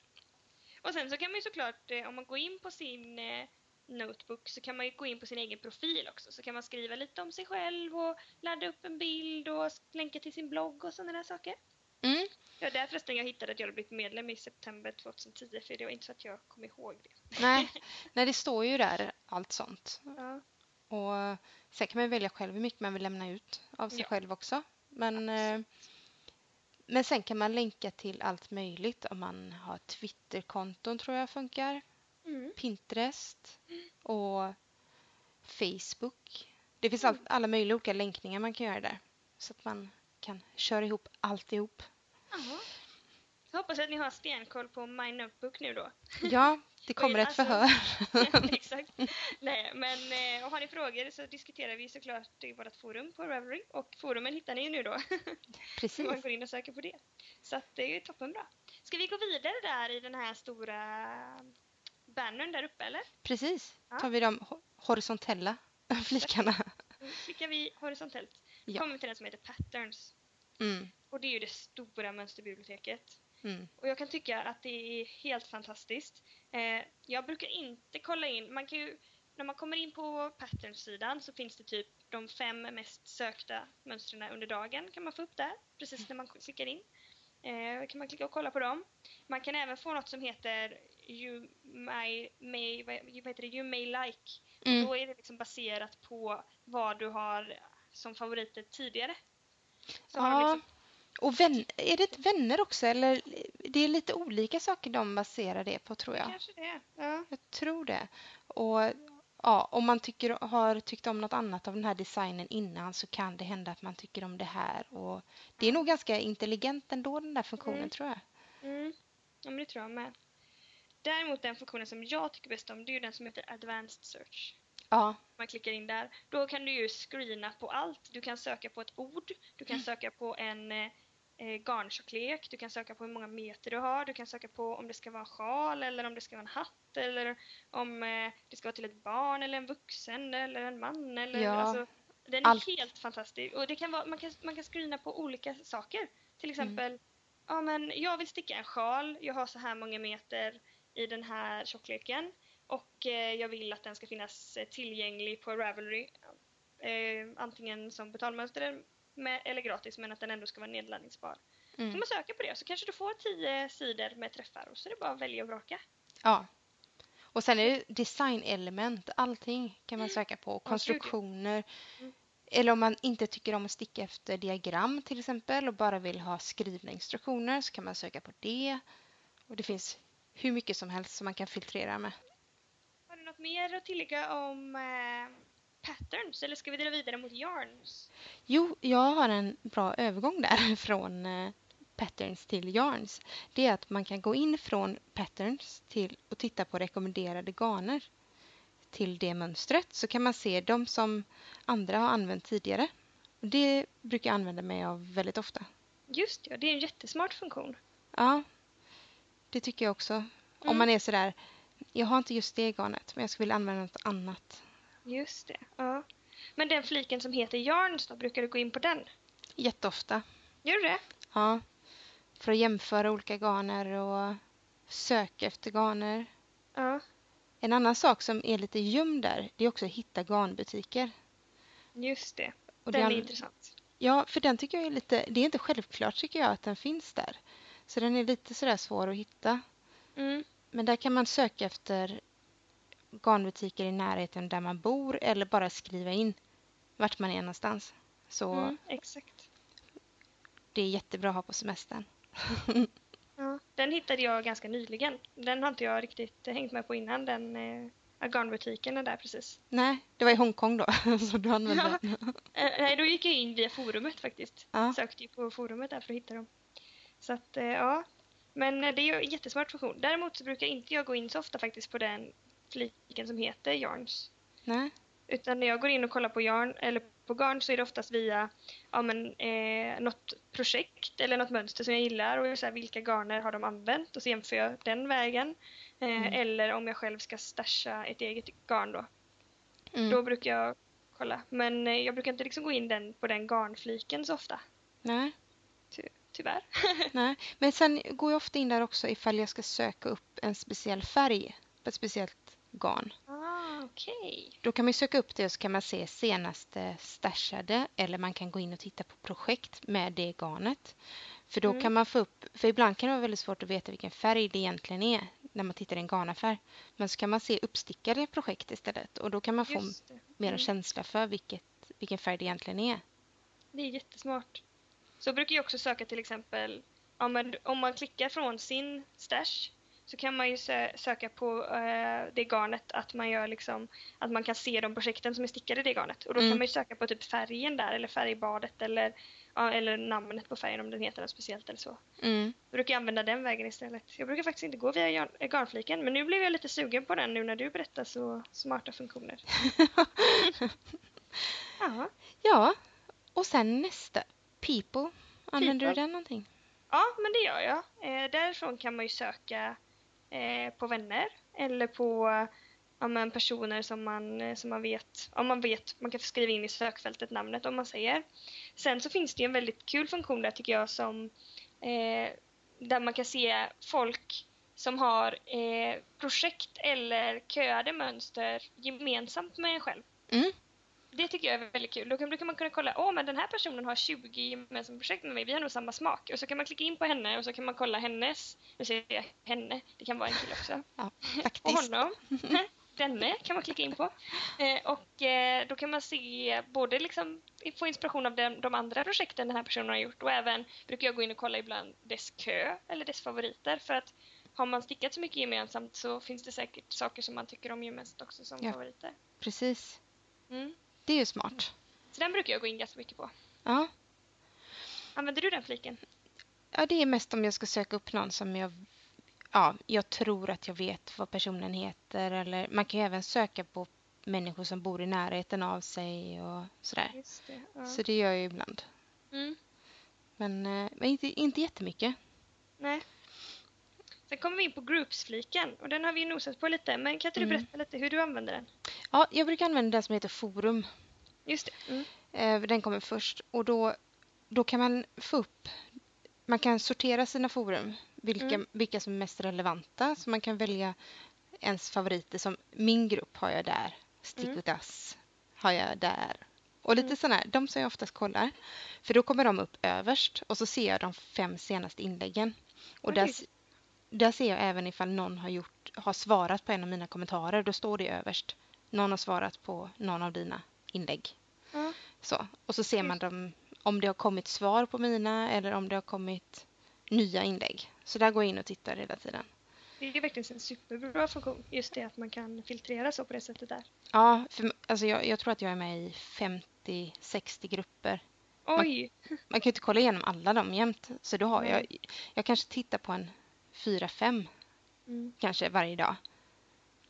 Och sen så kan man ju såklart, eh, om man går in på sin eh, notebook så kan man ju gå in på sin egen profil också. Så kan man skriva lite om sig själv och ladda upp en bild och länka till sin blogg och sådana där saker. Mm. Det var där förresten jag hittade att jag hade blivit medlem i september 2010 för det var inte så att jag kom ihåg det. Nej, [LAUGHS] nej, det står ju där allt sånt. Ja, Och sen kan man välja själv hur mycket man vill lämna ut av sig Ja. själv också. Men, eh, Absolut. Men sen kan man länka till allt möjligt. Om man har Twitterkonton tror jag funkar. mm. Pinterest och Facebook. Det finns all, alla möjliga olika länkningar man kan göra där. Så att man kan köra ihop alltihop. Jaha. Jag hoppas att ni har stenkoll på My Notebook nu då. Ja, det kommer ett alltså- förhör. [LAUGHS] Exakt. Nej, men eh, har ni frågor så diskuterar vi såklart i vårt forum på Ravelry och forumen hittar ni ju nu då. [LAUGHS] Precis. man går in och söker på det. Så att det är ju toppenbra. Ska vi gå vidare där i den här stora bannern där uppe eller? Precis. Ja. tar vi de ho- horisontella [LAUGHS] flikarna. Nu klickar vi horisontellt. Ja. Kommer vi till den som heter Patterns. Mm, Och det är ju det stora mönsterbiblioteket. mm, Och jag kan tycka att det är helt fantastiskt. Eh, jag brukar inte kolla in, man kan ju, när man kommer in på pattern-sidan så finns det typ de fem mest sökta mönstren under dagen kan man få upp där, precis när man klickar in. Eh, kan man klicka och kolla på dem. Man kan även få något som heter You may, may, vad heter det? You may like. mm. Då är det liksom baserat på vad du har som favoriter tidigare. Så har de Ja, liksom, och vän, är det ett vänner också eller det är lite olika saker de baserar det på tror jag. kanske det. Ja. Jag tror det. Och ja, om man tycker, har tyckt om något annat av den här designen innan så kan det hända att man tycker om det här. Och det är nog ganska intelligent ändå den där funktionen Mm. tror jag. Mm. Ja, men det tror jag med. Däremot den funktionen som jag tycker bäst om det är ju den som heter Advanced Search. Ja, Man klickar in där. Då kan du ju screena på allt. Du kan söka på ett ord, du kan söka på en eh, garntjocklek, du kan söka på hur många meter du har, du kan söka på om det ska vara en sjal eller om det ska vara en hatt eller om eh, det ska vara till ett barn eller en vuxen eller en man. Eller, Ja, alltså, den är allt. helt fantastisk. Och det kan vara, man, kan, man kan screena på olika saker. Mm. Till exempel, ja men jag vill sticka en sjal, jag har så här många meter i den här tjockleken och eh, jag vill att den ska finnas eh, tillgänglig på Ravelry. Eh, antingen som betalmönster med, eller gratis men att den ändå ska vara nedladdningsbar. Mm. man söker på det så kanske du får tio sidor med träffar och så är det bara att välja och vraka. ja. Och sen är det designelement, allting kan man Mm. söka på. Konstruktioner. Mm. Eller om man inte tycker om att sticka efter diagram till exempel och bara vill ha skrivna instruktioner så kan man söka på det. Och det finns hur mycket som helst som man kan filtrera med. Har du något mer att tillägga om eh, patterns eller ska vi dra vidare mot yarns? Jo, jag har en bra övergång där [LAUGHS] från eh, patterns till yarns. Det är att man kan gå in från patterns till och titta på rekommenderade garner till det mönstret så kan man se de som andra har använt tidigare. Det brukar jag använda mig av väldigt ofta. Just ja, det är en jättesmart funktion. Ja, det tycker jag också. Om Mm. man är sådär, jag har inte just det garnet men jag skulle vilja använda något annat. Just det, ja. Men den fliken som heter yarns då, brukar du gå in på den? Jätteofta. Gör du det? Ja, för att jämföra olika garner och söka efter garner. Ja, En annan sak som är lite gömd där, det är också att hitta garnbutiker. just det. Och den är den- intressant. Ja, för den tycker jag är lite, det är inte självklart tycker jag att den finns där. Så den är lite sådär svår att hitta. Mm. Men där kan man söka efter garnbutiker i närheten där man bor eller bara skriva in vart man är någonstans. Så Mm, exakt. det är jättebra att ha på semestern. [LAUGHS] Ja. Den hittade jag ganska nyligen. Den har inte jag riktigt hängt med på innan. Den eh, garnbutiken är där precis. Nej, det var i Hongkong då. [LAUGHS] Så du använde Ja. [LAUGHS] Eh, nej, då gick jag in via forumet faktiskt. Ja. Sökte på forumet där för att hitta dem. Så att, eh, ja. Men eh, det är en jättesmart funktion. Däremot så brukar inte jag gå in så ofta faktiskt på den fliken som heter Yarns. Nej. Utan när jag går in och kollar på Yarn eller på Garn så är det oftast via ja, men, eh, något projekt eller något mönster som jag gillar och så här, vilka garner har de använt och så jämför jag den vägen. Eh, Mm. Eller om jag själv ska stasha ett eget garn då. Mm. Då brukar jag kolla. Men eh, jag brukar inte liksom gå in den, på den garnfliken så ofta. Nej. Ty- tyvärr. [LAUGHS] Nej. Men sen går jag ofta in där också ifall jag ska söka upp en speciell färg på ett speciellt garn. Ah, okej. Då kan man söka upp det och så kan man se senaste stashade eller man kan gå in och titta på projekt med det garnet. För då Mm. kan man få upp, för ibland kan det vara väldigt svårt att veta vilken färg det egentligen är när man tittar i en garnaffär. Men så kan man se uppstickade projekt istället och då kan man få det. mer Mm. känsla för vilket, vilken färg det egentligen är. Det är jättesmart. Så brukar jag också söka till exempel om man, om man klickar från sin stash så kan man ju sö- söka på eh, det garnet att man gör liksom att man kan se de projekten som är stickade i det garnet och då Mm. kan man ju söka på typ färgen där eller färgbadet eller, ja, eller namnet på färgen om den heter något speciellt eller så. Mm. Jag brukar använda den vägen istället. Jag brukar faktiskt inte gå via garn- garnfliken men nu blev jag lite sugen på den nu när du berättar så smarta funktioner. [LAUGHS] Ja. Ja, och sen nästa. People. Använder du People. den någonting? Ja, men det gör jag. Eh, därifrån kan man ju söka eh, på vänner eller på ja, men personer som man, eh, som man vet. Om man vet, man kan skriva in i sökfältet namnet om man säger. Sen så finns det en väldigt kul funktion där tycker jag som eh, där man kan se folk som har eh, projekt eller köade mönster gemensamt med en själv. Mm. Det tycker jag är väldigt kul. Då kan, brukar man kunna kolla, åh men den här personen har 20 gemensamma projekt med mig, vi har nog samma smak. Och så kan man klicka in på henne och så kan man kolla hennes, nu säger jag henne, det kan vara en kille också. Ja, [LAUGHS] Och faktiskt. honom, [LAUGHS] denne kan man klicka in på. Eh, och eh, då kan man se både liksom få inspiration av de, de andra projekten den här personen har gjort och även brukar jag gå in och kolla ibland dess kö eller dess favoriter för att har man stickat så mycket gemensamt så finns det säkert saker som man tycker om gemensamt också som Ja. favoriter. Precis. Mm. Det är ju smart. Så den brukar jag gå in ganska mycket på. Ja. Använder du den fliken? ja, det är mest om jag ska söka upp någon som jag, ja, jag tror att jag vet vad personen heter. Eller man kan ju även söka på människor som bor i närheten av sig och sådär. Det. Ja. Så det gör jag ju ibland. Mm. Men, eh, men inte, inte jättemycket. Nej. Sen kommer vi in på Groups-fliken och den har vi ju nosat på lite. Men kan inte du Mm. berätta lite hur du använder den? Ja, jag brukar använda den som heter Forum. Just det. Mm. Eh, Den kommer först och då, då kan man få upp, man kan sortera sina forum, vilka, Mm. vilka som är mest relevanta. Så man kan välja ens favoriter som min grupp har jag där, Stick Mm. with us har jag där. Och lite Mm. sådana här, de som jag oftast kollar. För då kommer de upp överst och så ser jag de fem senaste inläggen. Och Oj. där, där ser jag även ifall någon har, gjort, har svarat på en av mina kommentarer. Då står det överst. Någon har svarat på någon av dina inlägg. Ja. Så. Och så ser man dem, om det har kommit svar på mina eller om det har kommit nya inlägg. Så där går jag in och tittar hela tiden. Det är verkligen en superbra funktion. Just det att man kan filtrera så på det sättet där. Ja, för, alltså jag, jag tror att jag är med i 50-60 grupper. Oj! Man kan ju inte kolla igenom alla dem jämt. Så då har jag, jag kanske tittar på en 4-5 Mm. kanske varje dag.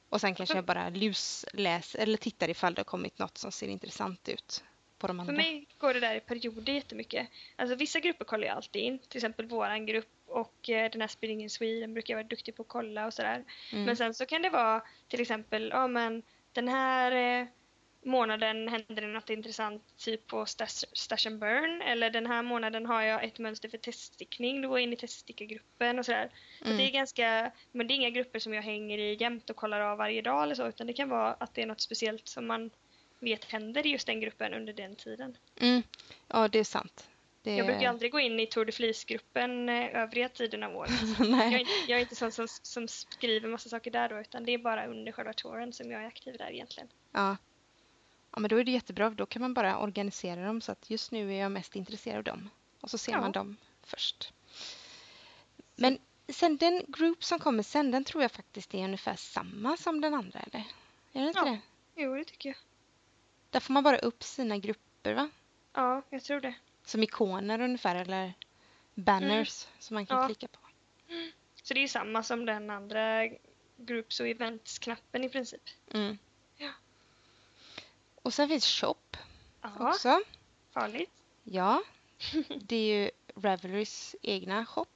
Och sen kanske jag bara lusläser eller tittar ifall det har kommit något som ser intressant ut på de För andra. mig går det där i perioder jättemycket. Alltså vissa grupper kollar jag alltid in. Till exempel våran grupp och eh, den här Spinning in Sweden brukar jag vara duktig på att kolla och sådär. Mm. Men sen så kan det vara till exempel, ja men den här eh, månaden händer det något intressant typ på Stash, Stash and Burn eller den här månaden har jag ett mönster för teststickning, då går jag in i teststickargruppen och sådär. Så Mm. det är ganska, men det är inga grupper som jag hänger i jämt och kollar av varje dag eller så utan det kan vara att det är något speciellt som man vet händer i just den gruppen under den tiden. Mm. Ja, det är sant. Det... Jag brukar aldrig gå in i Tour de Fleece-gruppen eh, övriga tiden av året. [LAUGHS] Jag är, jag är inte sån som, som skriver massa saker där då, utan det är bara under själva touren som jag är aktiv där egentligen. Ja. Ja, men då är det jättebra. Då kan man bara organisera dem så att just nu är jag mest intresserad av dem. Och så ser Ja. man dem först. Men sen den group som kommer sen, den tror jag faktiskt är ungefär samma som den andra, eller? Är det inte Ja. det? Jo, det tycker jag. Där får man bara upp sina grupper, va? Ja, jag tror det. Som ikoner ungefär, eller banners som man kan Mm. Ja. klicka på. Så det är samma som den andra Groups och Events-knappen i princip. Mm. Och sen finns shop Ja, också. farligt. Ja, det är ju Ravelrys egna shop.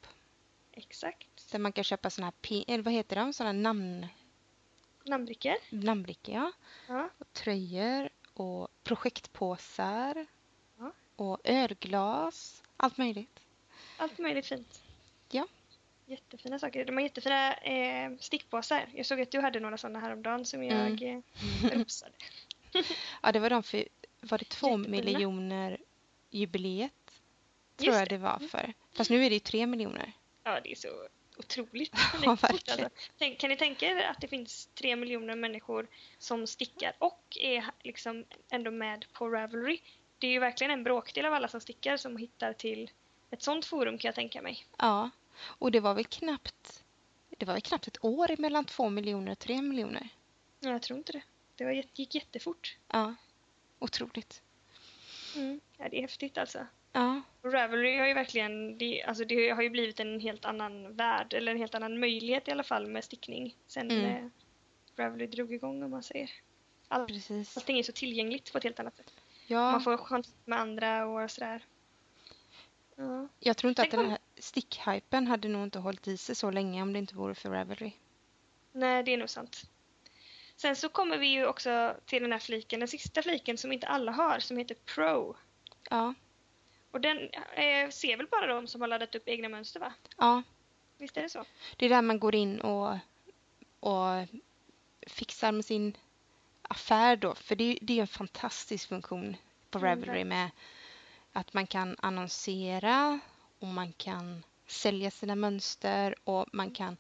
Exakt. Där man kan köpa såna här, eller vad heter de, såna namn, Namnbrickor. namnbrickor, ja. Ja. Och tröjor och projektpåsar Ja. och ölglas. Allt möjligt. Allt möjligt fint. Ja. Jättefina saker. De har jättefina eh, stickpåsar. Jag såg att du hade några sådana häromdagen som jag Mm. eh. [LAUGHS] Ja, det var de för, var det två Jättefina. miljoner jubileet? Tror Just jag det var för. Fast nu är det ju tre miljoner. Ja, det är så otroligt. [LAUGHS] Ja, verkligen. Tänk, kan ni tänka er att det finns tre miljoner människor som stickar och är liksom ändå med på Ravelry? Det är ju verkligen en bråkdel av alla som stickar som hittar till ett sånt forum kan jag tänka mig. Ja, och det var väl knappt det var väl knappt ett år mellan två miljoner och tre miljoner. Ja, jag tror inte det. Det var, gick jättefort. Ja, otroligt. Mm. Ja, det är häftigt alltså. Ja, Ravelry har ju verkligen, det, alltså det har ju blivit en helt annan värld, eller en helt annan möjlighet i alla fall med stickning sen Mm. Ravelry drog igång om man säger. All, precis. allting är så tillgängligt på ett helt annat sätt. Ja, Man får kontakt med andra och sådär. Ja. jag tror inte att Tänk om- den här stickhypen hade nog inte hållit i sig så länge om det inte vore för Ravelry. Nej, det är nog sant. Sen så kommer vi ju också till den här fliken, den sista fliken som inte alla har, som heter Pro. Ja, Och den eh, ser väl bara de som har laddat upp egna mönster va? ja, Visst är det så? det är där man går in och, och fixar med sin affär då. För det, är- det är en fantastisk funktion på Mm, Ravelry med att man kan annonsera och man kan sälja sina mönster och man kan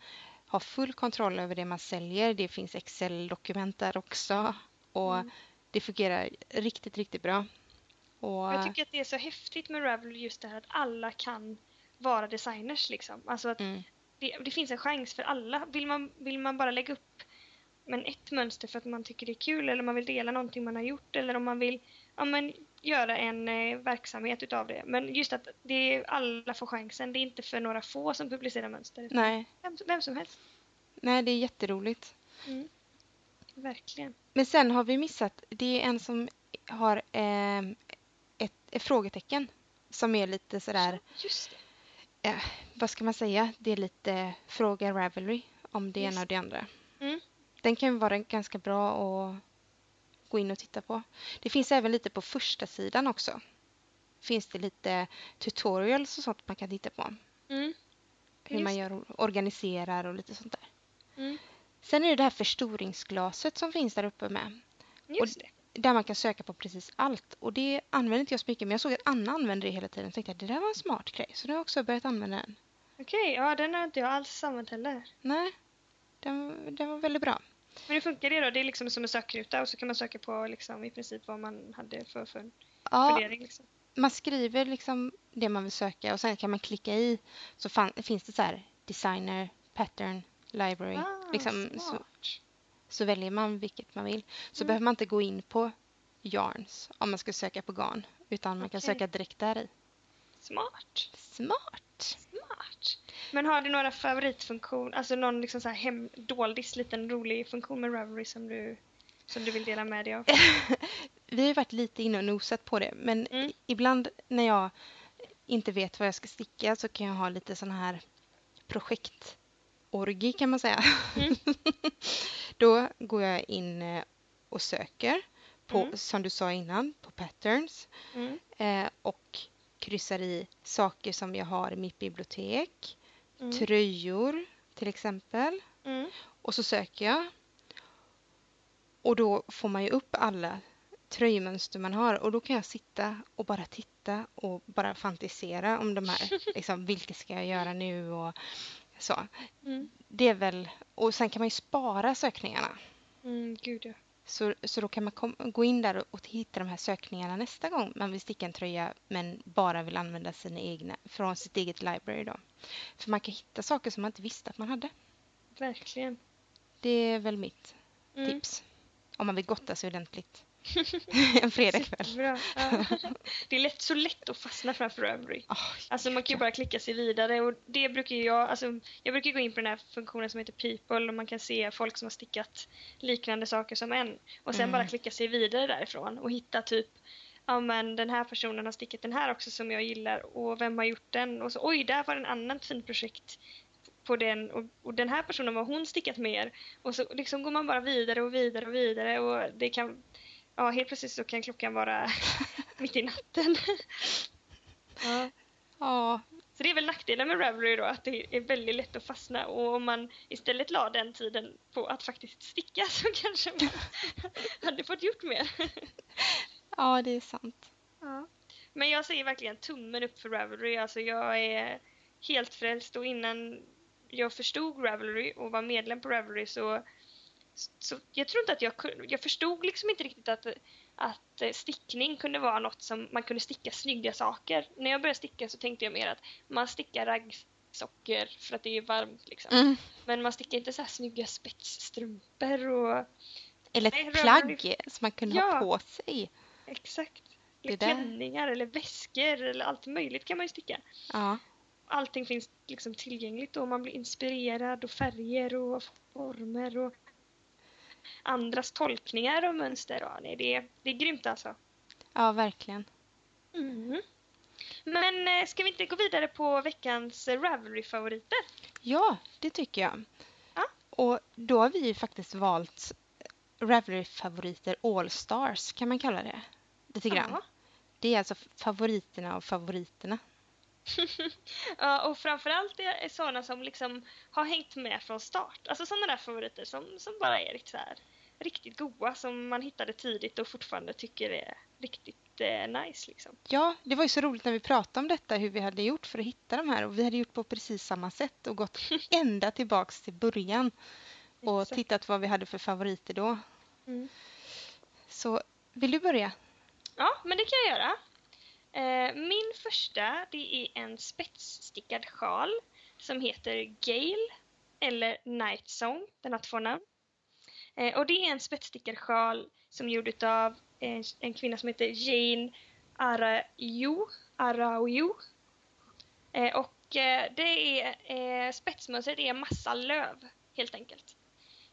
ha full kontroll över det man säljer. Det finns Excel-dokument där också och Mm. det fungerar riktigt, riktigt bra. Och, Jag tycker att det är så häftigt med Ravelry just det här att alla kan vara designers liksom. Alltså att mm, det, det finns en chans för alla. Vill man, vill man bara lägga upp men ett mönster för att man tycker det är kul eller man vill dela någonting man har gjort eller om man vill ja, men, göra en eh, verksamhet utav det. Men just att det är, alla får chansen. Det är inte för några få som publicerar mönster. nej, Vem, vem som helst. nej, det är jätteroligt. Mm. Verkligen. Men sen har vi missat, det är en som har eh, ett, ett frågetecken som är lite sådär, Just det. vad ska man säga, det är lite fråga Ravelry om det Just. ena och det andra. Mm. Den kan vara ganska bra att gå in och titta på. Det finns även lite på första sidan också. Finns det lite tutorials och sånt man kan titta på. Mm. Hur man gör och organiserar och lite sånt där. Mm. Sen är det det här förstoringsglaset som finns där uppe med. Just det. Där man kan söka på precis allt. Och det använder inte jag så mycket men jag såg att Anna använde det hela tiden. Jag tänkte att det där var en smart grej. Så nu har jag också börjat använda den. Okej, ja den har inte jag alls använt heller. Nej, den, den var väldigt bra. Men hur funkar det då? Det är liksom som en sökruta och så kan man söka på liksom i princip vad man hade för, för Ja, fundering. Liksom. man skriver liksom det man vill söka och sen kan man klicka i så fan, finns det så här designer, pattern, library. Ah, liksom, så, smart. så väljer man vilket man vill. Så Mm. behöver man inte gå in på yarns om man ska söka på garn utan man kan Okej. söka direkt där i. Smart. Smart! Smart. Men har du några favoritfunktioner, alltså någon liksom så här hem, doldis liten rolig funktion med Ravelry som du, som du vill dela med dig av? [LAUGHS] Vi har varit lite inne och nosat på det men Mm. ibland när jag inte vet vad jag ska sticka så kan jag ha lite sån här projektorgi kan man säga. Mm. [LAUGHS] Då går jag in eh, och söker på, Mm. som du sa innan, på patterns Mm. eh, och kryssar i saker som jag har i mitt bibliotek. Mm. Tröjor till exempel. Mm. Och så söker jag. Och då får man ju upp alla tröjmönster man har och då kan jag sitta och bara titta och bara fantisera om de här, [LAUGHS] liksom, vilka ska jag göra nu och så. Mm. Det är väl, och sen kan man ju spara sökningarna. Mm, gud ja. Så, så då kan man kom, gå in där och, hitta de här sökningarna nästa gång man vill sticka en tröja men bara vill använda sina egna från sitt eget library då. För man kan hitta saker som man inte visste att man hade. Verkligen. Det är väl mitt Mm. tips. Om man vill gotta sig ordentligt. [LAUGHS] en fredagkväll. Ja. [LAUGHS] Det är lätt, så lätt att fastna framför Ravelry. Oh, Alltså man kan ju bara klicka sig vidare och det brukar ju jag, alltså jag brukar gå in på den här funktionen som heter People och man kan se folk som har stickat liknande saker som en och sen Mm. bara klicka sig vidare därifrån och hitta typ ja men den här personen har stickat den här också som jag gillar och vem har gjort den och så oj där var en annan fint projekt på den och, och den här personen var hon stickat mer och så liksom går man bara vidare och vidare och vidare och det kan ja helt plötsligt så kan klockan vara [LAUGHS] mitt i natten. ja. Ja, Så det är väl nackdelen med Ravelry då, att det är väldigt lätt att fastna och om man istället la den tiden på att faktiskt sticka så [LAUGHS] kanske man hade fått gjort mer. [LAUGHS] ja, det är sant. Ja. Men jag säger verkligen tummen upp för Ravelry, alltså jag är helt frälst och innan jag förstod Ravelry och var medlem på Ravelry så, så jag tror inte att jag kunde, jag förstod liksom inte riktigt att, att eh, stickning kunde vara något som man kunde sticka snygga saker. När jag började sticka så tänkte jag mer att man stickar raggsockor för att det är varmt liksom. Mm. Men man stickar inte så här snygga spetsstrumpor och Eller ett plagg som man kunde Ja. ha på sig. exakt. Eller klänningar eller väskor eller allt möjligt kan man ju sticka. Ja, allting finns liksom tillgängligt och man blir inspirerad och färger och former och andras tolkningar och mönster. Ja, nej, det, är, det är grymt alltså. ja verkligen. Men eh, ska vi inte gå vidare på veckans eh, Ravelry-favoriter? Ja, det tycker jag. Ja. Och då har vi ju faktiskt valt Ravelry-favoriter All Stars kan man kalla det. Lite grann. Ja. Det är alltså favoriterna av favoriterna. Ja, och framförallt är är sådana som liksom har hängt med från start. Alltså sådana där favoriter som, som bara är riktigt, så här, riktigt goa som man hittade tidigt och fortfarande tycker är riktigt eh, nice liksom. Ja, det var ju så roligt när vi pratade om detta hur vi hade gjort för att hitta de här och vi hade gjort på precis samma sätt och gått [LAUGHS] ända tillbaks till början och Exakt. tittat vad vi hade för favoriter då. Mm. Så vill du börja? Ja, men det kan jag göra. Eh, min första det är en spetsstickad sjal som heter Gale eller Night Song. Den har två namn. Eh, och det är en spetsstickad sjal som är gjord av en, en kvinna som heter Jane Araujo. Araujo. Eh, och eh, det är eh, spetsmönstret är massa löv helt enkelt.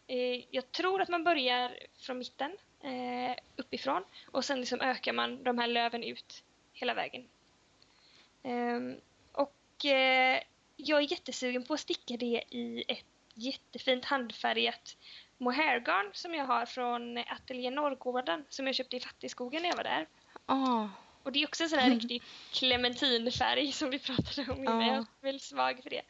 Eh, jag tror att man börjar från mitten eh, uppifrån och sen liksom ökar man de här löven ut hela vägen. Ehm, och eh, jag är jättesugen på att sticka det i ett jättefint handfärgat mohairgarn som jag har från Ateljé Norrgården som jag köpte i Fattigskogen när jag var där. Ah, Och det är också en sån här riktig clementinfärg som vi pratade om innan. Ja. Jag är väl svag för det.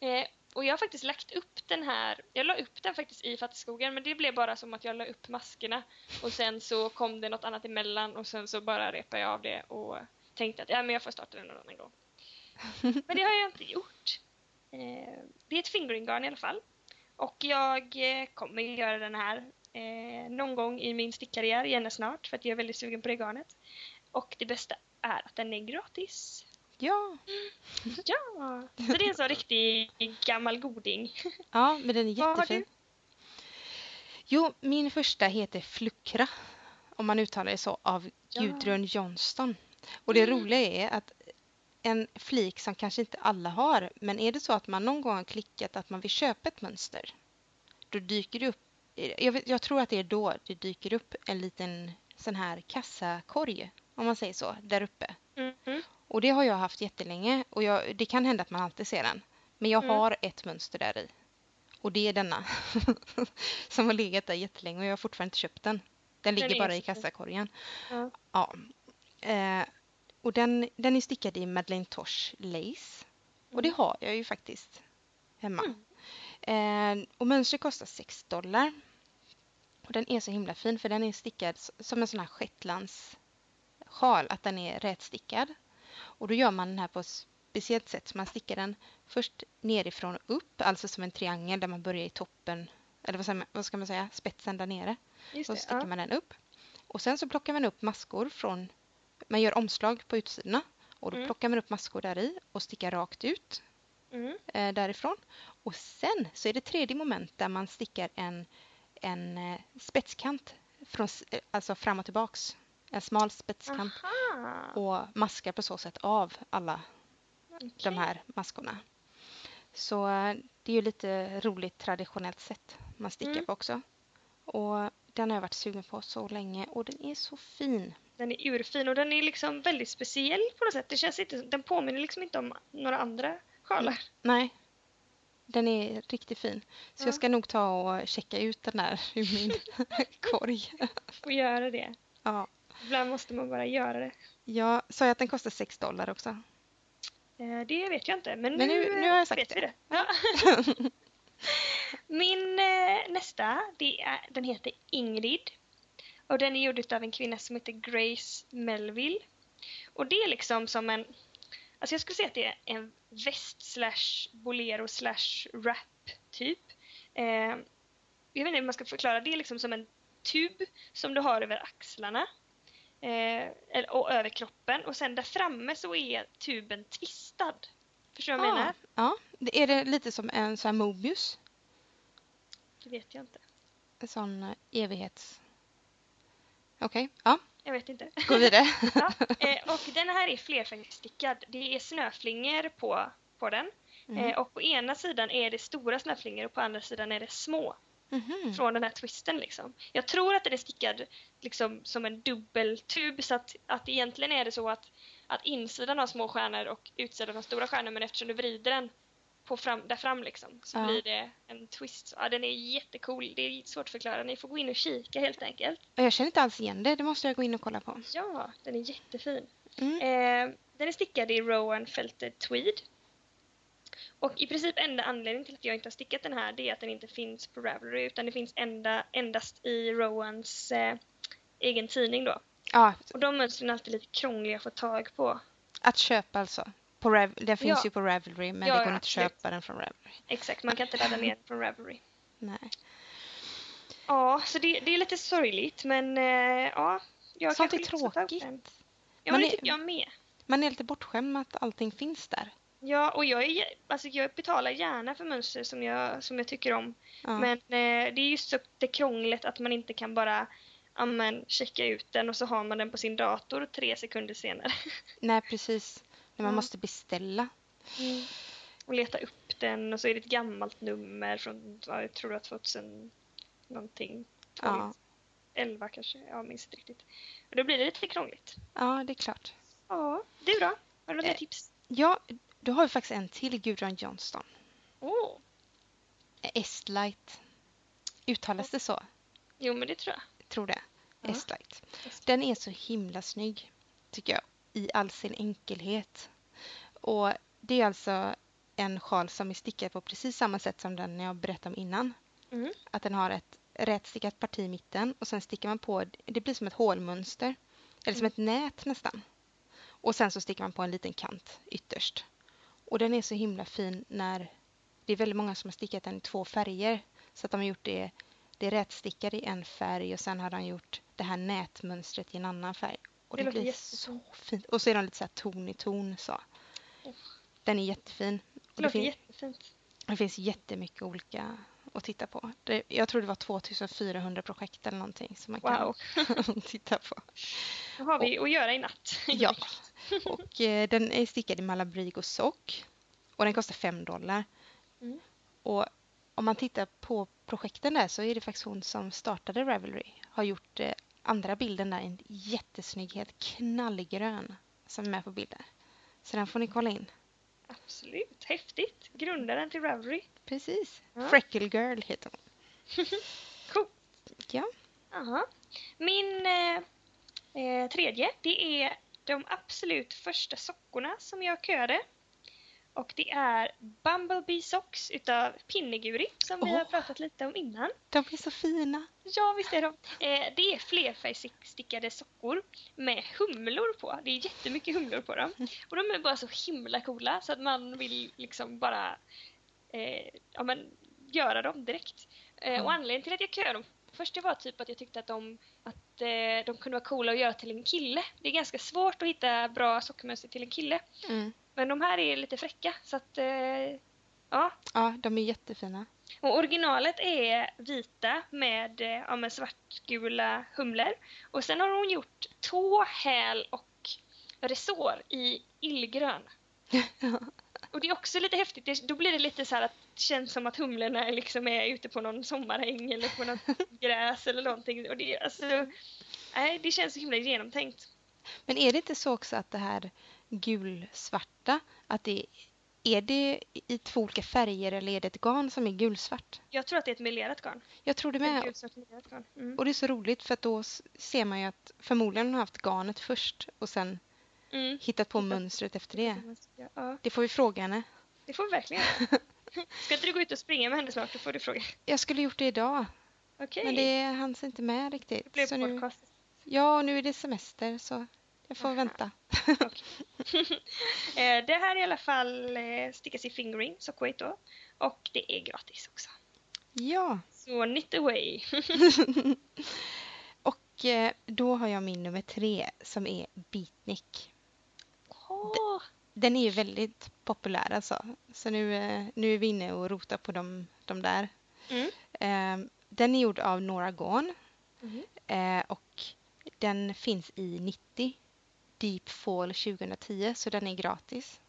Eh, och jag har faktiskt lagt upp den här, jag la upp den faktiskt i Fattigskogen men det blev bara som att jag la upp maskerna och sen så kom det något annat emellan och sen så bara repade jag av det och tänkte att ja, men jag får starta den någon annan gång. Men det har jag inte gjort. Eh, det är ett fingering-garn i alla fall. Och jag eh, kommer göra den här eh, någon gång i min stickkarriär, gärna snart, för att jag är väldigt sugen på det garnet. Och det bästa är att den är gratis. ja. Ja! Så det är en sån riktig gammal goding. ja, men den är jättefin. Jo, min första heter Fluckra, om man uttalar det så, av Ja. Gudrun Johnston. Och det Mm. roliga är att en flik som kanske inte alla har, men är det så att man någon gång har klickat att man vill köpa ett mönster, då dyker det upp, jag, vet, jag tror att det är då det dyker upp en liten sån här kassakorg, om man säger så, där uppe. Mhm. Och det har jag haft jättelänge och jag, det kan hända att man alltid ser den. Men jag Mm. har ett mönster där i. Och det är denna. [LAUGHS] som har legat där jättelänge och jag har fortfarande inte köpt den. Den ligger är bara i kassakorgen. Ja. Ja. Eh, och den, den är stickad i Madeleine Tosh lace. Och det Mm. har jag ju faktiskt hemma. Eh, och mönstret kostar 6 dollar. Och den är så himla fin för den är stickad som en sån här shetlandssjal, att den är rätstickad. Och då gör man den här på ett speciellt sätt. Så man stickar den först nerifrån och upp, alltså som en triangel där man börjar i toppen, eller vad ska man, vad ska man säga, spetsen där nere. Just Så det. stickar Ja. man den upp. Och sen så plockar man upp maskor från, man gör omslag på utsidorna och då Mm. plockar man upp maskor där i och stickar rakt ut Mm. eh, därifrån. Och sen så är det tredje moment där man stickar en, en eh, spetskant från, eh, alltså fram och tillbaks. En smal spetskant Aha. och maskar på så sätt av alla Okej. de här maskorna. Så eh, det är ju lite roligt traditionellt sätt man stickar Mm. på också. Och den har jag varit sugen på så länge och den är så fin. Den är urfin och den är liksom väldigt speciell på något sätt. Det känns inte, den påminner liksom inte om några andra sjalar. Nej, den är riktigt fin. Så Ja. jag ska nog ta och checka ut den där ur min [LAUGHS] korg. Får göra det. Ja. Ibland måste man bara göra det. Jag sa jag att den kostar 6 dollar också. Eh, Det vet jag inte, men, Men nu- nu har jag sagt vet det. vi det. Ja. [LAUGHS] Min eh, nästa, det är, den heter Ingrid. Och den är gjord av en kvinna som heter Grace Melville. Och det är liksom som en, alltså jag skulle säga att det är en väst slash bolero slash rap typ. Eh, jag vet inte hur man ska förklara, det är liksom som en tub som du har över axlarna. Eh, och över kroppen och sen där framme så är tuben twistad. Förstår du vad jag menar? ja, det är det lite som en sån här Mobius. Det vet jag inte. En sån eh, evighets... Okej, ja, Jag vet inte. gå vidare. [LAUGHS] ja. eh, och den här är flerfärgstickad. Det är snöflingor på, på den. Mm. Eh, och på ena sidan är det stora snöflingor och på andra sidan är det små. Mhm. Från den här twisten liksom. Jag tror att den är stickad liksom som en dubbeltub så att, att egentligen är det så att, att insidan har små stjärnor och utsidan har stora stjärnor men eftersom du vrider den på fram, där fram liksom så Ja. blir det en twist. Ja, den är jättecool. Det är svårt att förklara. Ni får gå in och kika helt enkelt. Jag känner inte alls igen det. Det måste jag gå in och kolla på. Ja, den är jättefin. Mm. Eh, den är stickad i Rowan Felted Tweed. Och i princip enda anledningen till att jag inte har stickat den här det är att den inte finns på Ravelry utan det finns enda, endast i Rowans eh, egen tidning då. Ja, Och de mönstren är alltid lite krångliga att få tag på. att köpa alltså. På Rav- den finns Ja. ju på Ravelry men Ja, det ja, går inte att köpa den från Ravelry. Exakt, man kan inte ladda ner från Ravelry. Nej. Ja, så det, det är lite sorgligt men eh, ja. Jag Sånt är den. tråkigt. Ja, men det tycker jag med. Man är lite bortskämd med att allting finns där. Ja, och jag, är, alltså jag betalar gärna för mönster som jag, som jag tycker om. Ja. Men eh, det är just så det krångligt att man inte kan bara amen, checka ut den och så har man den på sin dator tre sekunder senare. [LAUGHS] Nej, precis. När man måste beställa. och leta upp den och så är det ett gammalt nummer från, ja, jag tror att 2000 någonting. 12, Ja. 11 kanske, jag minns inte riktigt. Och då blir det lite krångligt. ja, det är klart. Ja, du då? Har du några Eh. tips? Ja, du har ju faktiskt en till, Gudrun Johnston. Åh, Estlight. Uttalas det så? jo men det tror. Jag tror det. Ja. Estlight. Den är så himla snygg, tycker jag, i all sin enkelhet. Och det är alltså en sjal som är stickad på precis samma sätt som den jag berättade om innan. Mm. Att den har ett rätstickat parti i mitten och sen stickar man på, det blir som ett hålmönster. Eller som Mm. ett nät nästan. Och sen så sticker man på en liten kant ytterst. Och den är så himla fin när det är väldigt många som har stickat den i två färger. Så att de har gjort det, det rätstickade i en färg och sen har de gjort det här nätmönstret i en annan färg. Och Det det, blir jättefint. så fint. Och så är de lite så här ton i ton så. Den är jättefin. Och Det det, låter fin- jättefint. det finns jättemycket olika att titta på. Det, jag tror det var 2400 projekt eller någonting som man Wow. kan [LAUGHS] titta på. Då har vi att göra i natt. Ja. Och eh, den är stickad i Malabrigo sock. Och den kostar 5 dollar. Mm. Och om man tittar på projekten där så är det faktiskt hon som startade Ravelry. Har gjort eh, andra bilden där, en jättesnygg, helt knallgrön som är med på bilden. Så den får ni kolla in. Absolut, häftigt. Grundaren till Ravelry. Precis. Ja. Freckle Girl heter hon. [LAUGHS] Cool. Ja. Aha. Min eh, eh, tredje, det är de absolut första sockorna som jag köade. Och det är Bumblebee Socks utav Pinneguri som vi Åh. har pratat lite om innan. De är så fina. Ja, visst är de. Eh, det är flerfärgstickade sockor med humlor på. Det är jättemycket humlor på dem. [LAUGHS] Och de är bara så himla coola så att man vill liksom bara eh, ja, men, göra dem direkt. Eh, Mm. Och anledningen till att jag köade dem först det var typ att jag tyckte att de, att, eh, de kunde vara coola att göra till en kille. Det är ganska svårt att hitta bra sockermönster till en kille. Mm. Men de här är lite fräcka så att eh, ja, Ja, de är jättefina. och originalet är vita med, eh, ja, med svartgula humlor. Och sen har hon gjort tå, häl och resår i illgrön. [LAUGHS] Och det är också lite häftigt. Det- Då blir det lite så här att det känns som att humlorna liksom är ute på någon sommaräng eller på något [LAUGHS] gräs eller någonting. Och det, alltså, nej, det känns så himla genomtänkt. Men är det inte så också att det här gulsvarta, att det är det i två olika färger eller är det ett garn som är gulsvart? Jag tror att det är ett melerat garn. Jag tror det med. gulsvart garn. Mm. Och det är så roligt för att då ser man ju att förmodligen har haft garnet först och sen Mm. hittat på mönstret efter det. Ja, Det får vi fråga henne. det får vi verkligen. [LAUGHS] Ska inte du gå ut och springa med henne snart? Då får du fråga. Jag skulle gjort det idag, Okej. men det hanns inte med Det riktigt. blev Så nu, podcast. ja, nu är det semester så jag får Aha. vänta. [LAUGHS] Eh, det här är i alla fall eh, stickas i fingering, då. Och det är gratis också. Ja, Så knit away. [LAUGHS] och eh, då har jag min nummer tre som är Beatnik. Åh, Den är ju väldigt populär alltså. Så nu, nu är vi inne och rotar på de, de där. Mm. Eh, Den är gjord av Nora Gorn Mhm. eh, och den finns i 90 Deep Fall 2010 så den är gratis.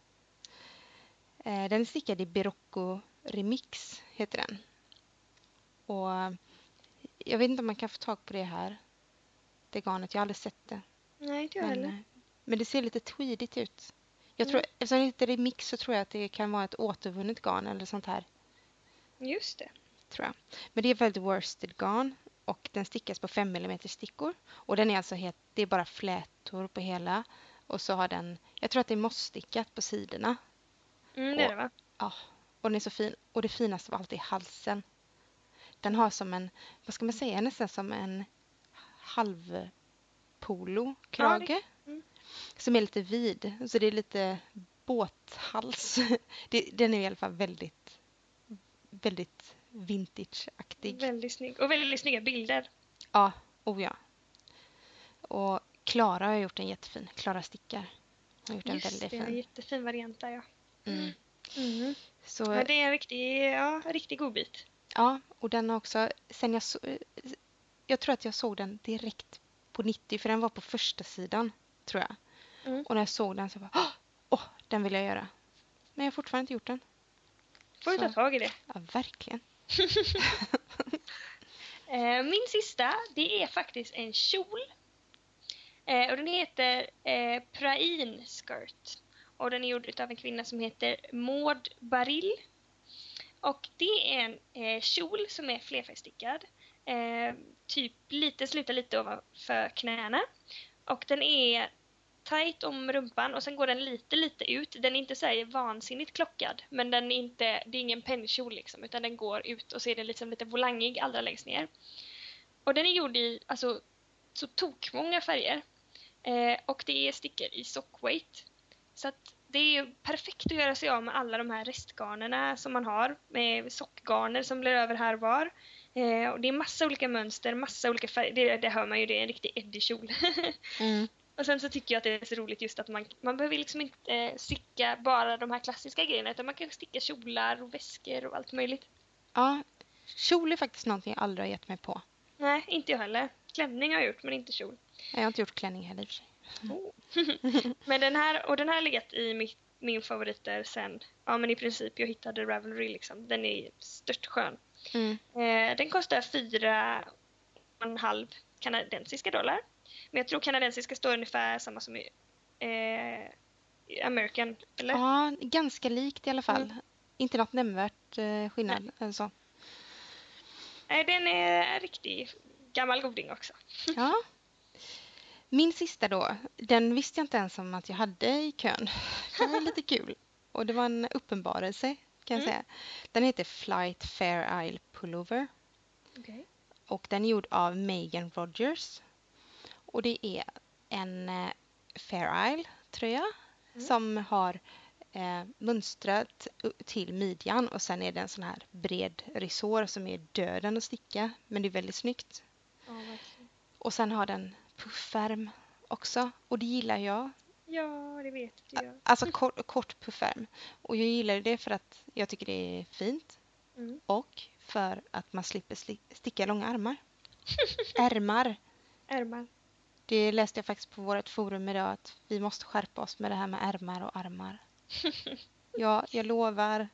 Eh, Den är stickad i Berocco Remix heter den. Och eh, jag vet inte om man kan få tag på det här. Det garnet, jag har aldrig sett det. Nej, inte jag heller. eh, men det ser lite tweedigt ut. Jag tror, Mm. Eftersom det heter remix så tror jag att det kan vara ett återvunnet garn eller sånt här. Just det. tror jag. Men det är väldigt worsted garn och den stickas på 5 mm stickor. Och den är alltså helt, det är bara flätor på hela. Och så har den, jag tror att det är mossstickat på sidorna. Mm, det är det va? Ja, och den är så fin. Och det finaste av allt är halsen. Den har som en, vad ska man säga, nästan som en halvpolo-krage. mm. Som är lite vid. Så det är lite båthals. [LAUGHS] Det, den är i alla fall väldigt, väldigt vintage-aktig. Väldigt snygg. Och väldigt snygga bilder. Ja, oh ja. Och Klara har gjort en jättefin. Klara Stickar har gjort en Just väldigt det, en fin. jättefin variant där ja. Mm. Mm. Så, Ja, det är en riktig, ja, en riktig godbit. ja, och den har också, sen jag så, jag tror att jag såg den direkt på 90 för den var på första sidan tror jag. Mm. Och när jag såg den så bara, åh, åh, den vill jag göra. Men jag har fortfarande inte gjort den. Får du ta tag i det. Ja, verkligen. [LAUGHS] Eh, min sista, det är faktiskt en kjol. Eh, och den heter eh, Prain Skirt. Och den är gjord av en kvinna som heter Maud Barill. Och det är en eh, kjol som är flerfärgstickad. Eh, typ lite, slutar lite ovanför knäna. Och den är tight om rumpan och sen går den lite, lite ut. Den är inte så här vansinnigt klockad, men den är inte, det är ingen pennkjol liksom, utan den går ut och så är den liksom lite volangig allra längst ner. Och den är gjord i, alltså, så tokmånga färger. Eh, och det är stickor i sockweight. Så att det är ju perfekt att göra sig av med alla de här restgarnerna som man har, med sockgarner som blir över här var. Eh, och det är massa olika mönster, massa olika färger. Det, det hör man ju, det är en riktig Eddie-kjol. [LAUGHS] Mm. Och sen så tycker jag att det är så roligt just att man, man behöver liksom inte eh, sticka bara de här klassiska grejerna utan man kan sticka kjolar och väskor och allt möjligt. Ja, kjol är faktiskt någonting jag aldrig har gett mig på. Nej, inte jag heller. Klänning har jag gjort men inte kjol. Jag har inte gjort klänning heller i och för sig. Oh. [LAUGHS] men den här, och den här har legat i mitt, min favoriter sen, ja men i princip jag hittade Ravelry liksom. Den är stört skön. Mm. Eh, den kostar fyra och en halv kanadensiska dollar. Men jag tror kanadensiska står ungefär samma som i eh, American, eller? Ja, ganska likt i alla fall. Mm. Inte något nämnvärt eh, skillnad. eller så. Nej, den är en riktig gammal goding också. Ja. Min sista då, den visste jag inte ens om att jag hade i kön. Det var lite [LAUGHS] kul. och det var en uppenbarelse kan jag Mm. säga. Den heter Flight Fair Isle Pullover Okej. och den är gjord av Megan Rogers. Och det är en eh, Fair Isle tröja Mm. som har eh, mönstrat till midjan och sen är det en sån här bred resår som är döden att sticka men det är väldigt snyggt. Verkligen. Och sen har den puffärm också och det gillar jag. Ja, det vet du ja. Alltså kort, kort puffärm. Och jag gillar det för att jag tycker det är fint Mm. och för att man slipper sli- sticka långa armar. Ärmar. Ärmar. Det läste jag faktiskt på vårt forum idag att vi måste skärpa oss med det här med ärmar och armar. [LAUGHS] Ja, jag lovar.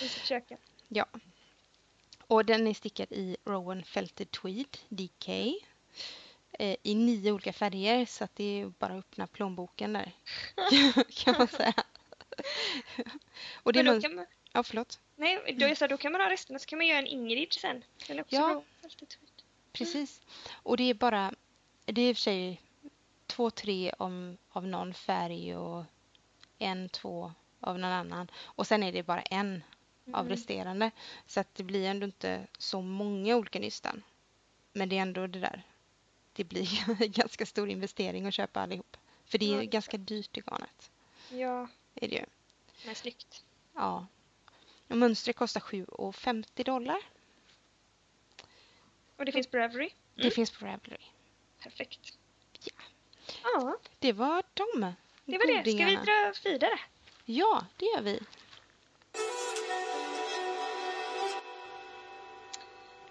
Vi ska försöka. Ja. Och den är stickad i Rowan Felted Tweed DK. Eh, I nio olika färger så att det är bara att öppna plånboken där. [LAUGHS] kan man säga. Och det är kan man, Ja, förlåt. nej, då, jag sa, då kan man ha resterna så kan man göra en Ingrid sen. Ja. Precis. Och det är bara... Det är i och för sig två, tre om, av någon färg och en, två av någon annan. Och sen är det bara en av Mm. resterande. Så att det blir ändå inte så många olika nystan. Men det är ändå det där. Det blir en [LAUGHS] ganska stor investering att köpa allihop. För det är är ganska dyrt i garnet. Ja, Är det ju. men snyggt. Ja. Och mönstret kostar 7,50 dollar. Och det finns på Ravelry. Det Mm. finns på Ravelry. Perfekt. Ja. Ja, Det var dem. det var det. Ska vi dra vidare? Ja, det gör vi.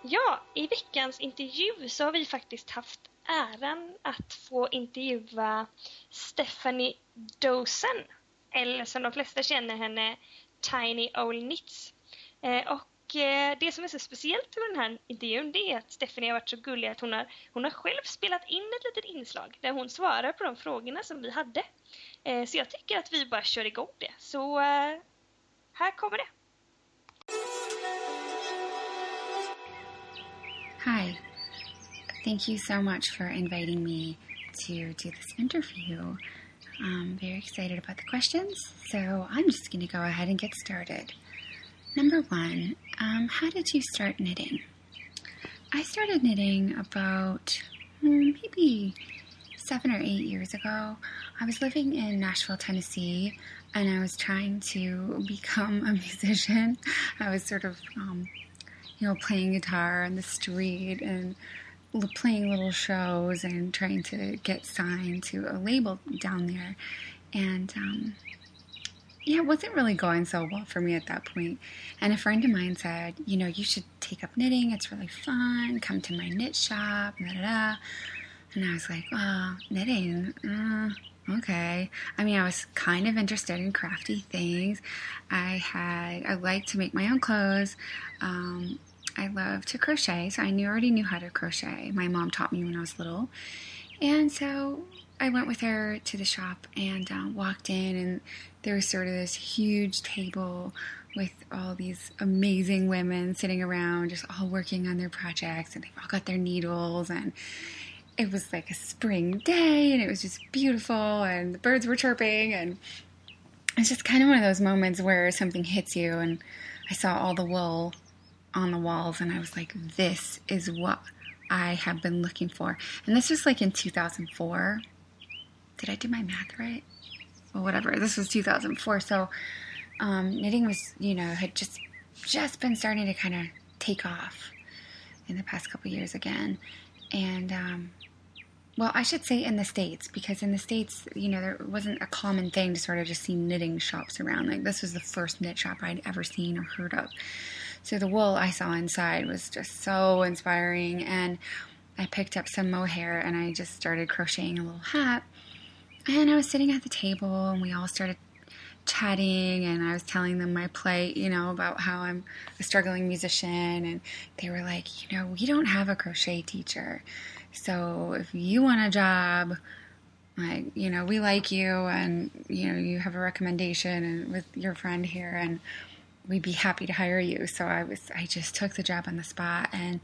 Ja, i veckans intervju så har vi faktiskt haft äran att få intervjua Stephanie Dosen, eller som de flesta känner henne, Tiny Old Knits. Eh, och eh, det som är så speciellt med den här intervjun det är att Stephanie har varit så gullig att hon har, hon har själv spelat in ett litet inslag där hon svarar på de frågorna som vi hade. Eh, så jag tycker att vi bara kör igång det. Så eh, här kommer det. Hi. Thank you so much for inviting me to do this interview. I'm very excited about the questions, so I'm just going to go ahead and get started. Number one, um, how did you start knitting? I started knitting about hmm, maybe seven or eight years ago. I was living in Nashville, Tennessee, and I was trying to become a [LAUGHS] musician. I was sort of um, you know, playing guitar on the street and playing little shows and trying to get signed to a label down there. And um, yeah, it wasn't really going so well for me at that point. And a friend of mine said, you know, you should take up knitting. It's really fun. Come to my knit shop. Da, da, da. And I was like, oh, knitting. Uh, okay. I mean, I was kind of interested in crafty things. I had, I liked to make my own clothes. Um, I love to crochet, so I knew already knew how to crochet. My mom taught me when I was little, and so I went with her to the shop and uh, walked in, and there was sort of this huge table with all these amazing women sitting around, just all working on their projects, and they've all got their needles and it was like a spring day and it was just beautiful and the birds were chirping and it's just kind of one of those moments where something hits you and I saw all the wool on the walls and I was like this is what I have been looking for. And this was like in 2004. Did I do my math right? Well, whatever. This was 2004. So um, knitting was, you know, had just just been starting to kind of take off in the past couple years again. And um, well, I should say in the States, because in the States, you know, there wasn't a common thing to sort of just see knitting shops around. Like, this was the first knit shop I'd ever seen or heard of. So the wool I saw inside was just so inspiring. And I picked up some mohair and I just started crocheting a little hat. And I was sitting at the table and we all started chatting and I was telling them my plight, you know, about how I'm a struggling musician and they were like, you know, we don't have a crochet teacher. So if you want a job, like, you know, we like you and you know, you have a recommendation and with your friend here and we'd be happy to hire you. So I was I just took the job on the spot and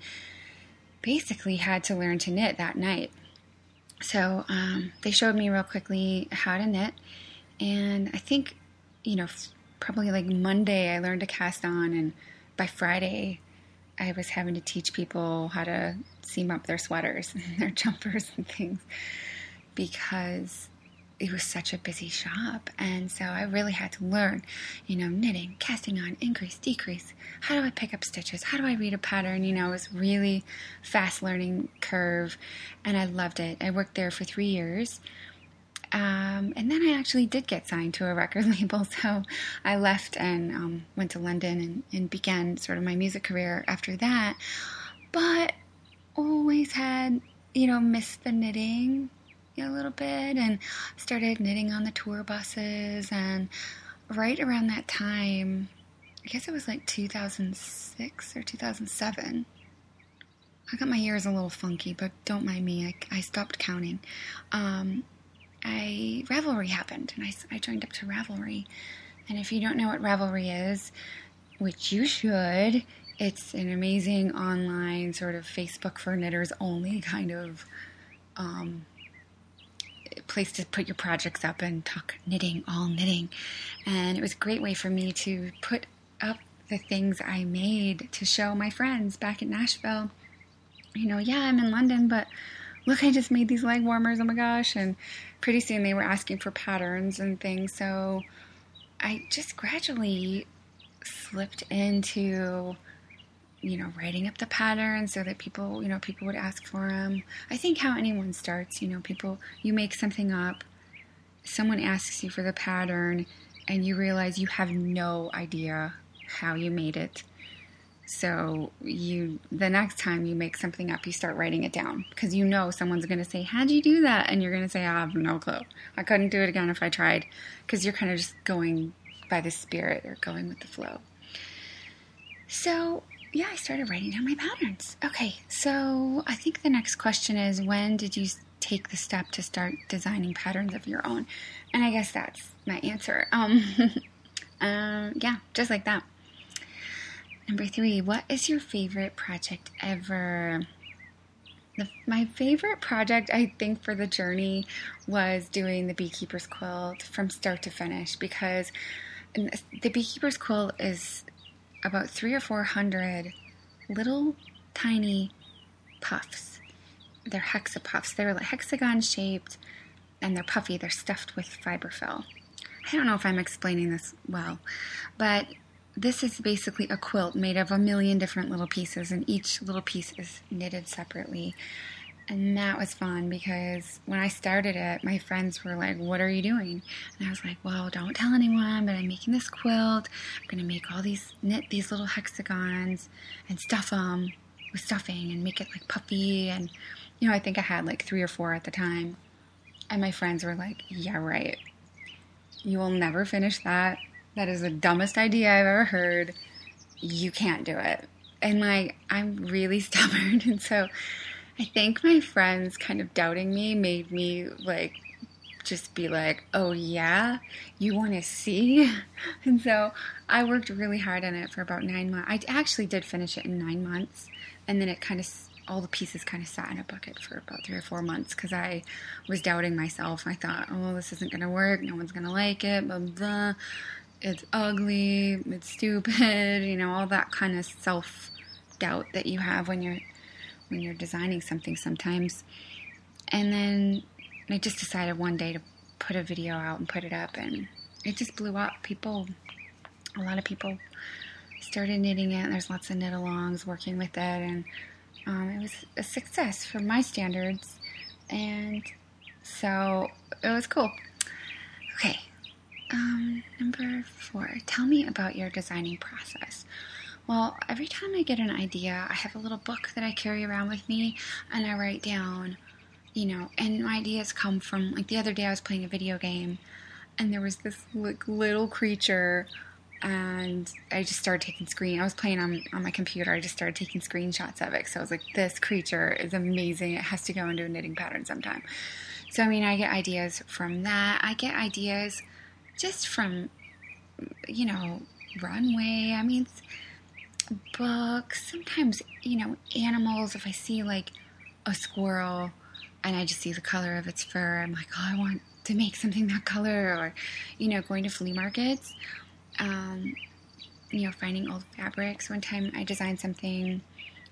basically had to learn to knit that night. So um, they showed me real quickly how to knit, and I think you know, probably like Monday, I learned to cast on, and by Friday, I was having to teach people how to seam up their sweaters [LAUGHS] and their jumpers and things because it was such a busy shop. And so I really had to learn, you know, knitting, casting on, increase, decrease. How do I pick up stitches? How do I read a pattern? You know, it was really fast learning curve and I loved it. I worked there for three years. Um, and then I actually did get signed to a record [LAUGHS] label, so I left and um, went to London and, and began sort of my music career after that. But always had, you know, missed the knitting a little bit and started knitting on the tour buses. And right around that time, I guess it was like 2006 or 2007. I got my years a little funky, but don't mind me. I, I stopped counting. Um, I Ravelry happened, and I, I joined up to Ravelry. And if you don't know what Ravelry is, which you should, it's an amazing online sort of Facebook for knitters only kind of um, place to put your projects up and talk knitting, all knitting. And it was a great way for me to put up the things I made to show my friends back in Nashville. You know, yeah, I'm in London, but look, I just made these leg warmers. Oh my gosh. And pretty soon they were asking for patterns and things. So I just gradually slipped into you know writing up the patterns so that people you know people would ask for them i think how anyone starts you know people you make something up someone asks you for the pattern and you realize you have no idea how you made it so you the next time you make something up, you start writing it down because you know someone's going to say, "How'd you do that?" and you're going to say, "I have no clue. I couldn't do it again if I tried," because you're kind of just going by the spirit or going with the flow. So yeah, I started writing down my patterns. Okay, so I think the next question is, when did you take the step to start designing patterns of your own? And I guess that's my answer. [LAUGHS] Um, um yeah, just like that. Number three, what is your favorite project ever? The, my favorite project, I think, for the journey was doing the beekeeper's quilt from start to finish because the beekeeper's quilt is about three or four hundred little tiny puffs. They're hexapuffs. They're like hexagon shaped and they're puffy. They're stuffed with fiberfill. I don't know if I'm explaining this well, but this is basically a quilt made of a million different little pieces, and each little piece is knitted separately. And that was fun because when I started it, my friends were like, What are you doing? And I was like, Well, don't tell anyone, but I'm making this quilt. I'm going to make all these, knit these little hexagons and stuff them with stuffing and make it like puffy. And, you know, I think I had like three or four at the time. And my friends were like, Yeah, right. You will never finish that. That is the dumbest idea I've ever heard. You can't do it. And like, I'm really [LAUGHS] stubborn. And so I think my friends kind of doubting me made me like just be like, oh yeah, you want to see? [LAUGHS] And so I worked really hard on it for about nine months. I actually did finish it in nine months. And then it kind of, all the pieces kind of sat in a bucket for about three or four months because I was doubting myself. I thought, oh, this isn't going to work. No one's going to like it, blah, blah it's ugly, it's stupid, [LAUGHS] you know, all that kind of self doubt that you have when you're when you're designing something sometimes. And then I just decided one day to put a video out and put it up and it just blew up. People a lot of people started knitting it. There's lots of knit alongs working with it and um, it was a success for my standards and so it was cool. Okay, um, number four, tell me about your designing process. Well, every time I get an idea, I have a little book that I carry around with me and I write down, you know, and my ideas come from, like the other day I was playing a video game and there was this like little creature and I just started taking screen. I was playing on, on my computer. I just started taking screenshots of it. So I was like, this creature is amazing. It has to go into a knitting pattern sometime. So, I mean, I get ideas from that. I get ideas just from, you know, runway. I mean, books. Sometimes, you know, animals. If I see like a squirrel and I just see the color of its fur, I'm like, oh, I want to make something that color or, you know, going to flea markets, um, you know, finding old fabrics. One time I designed something,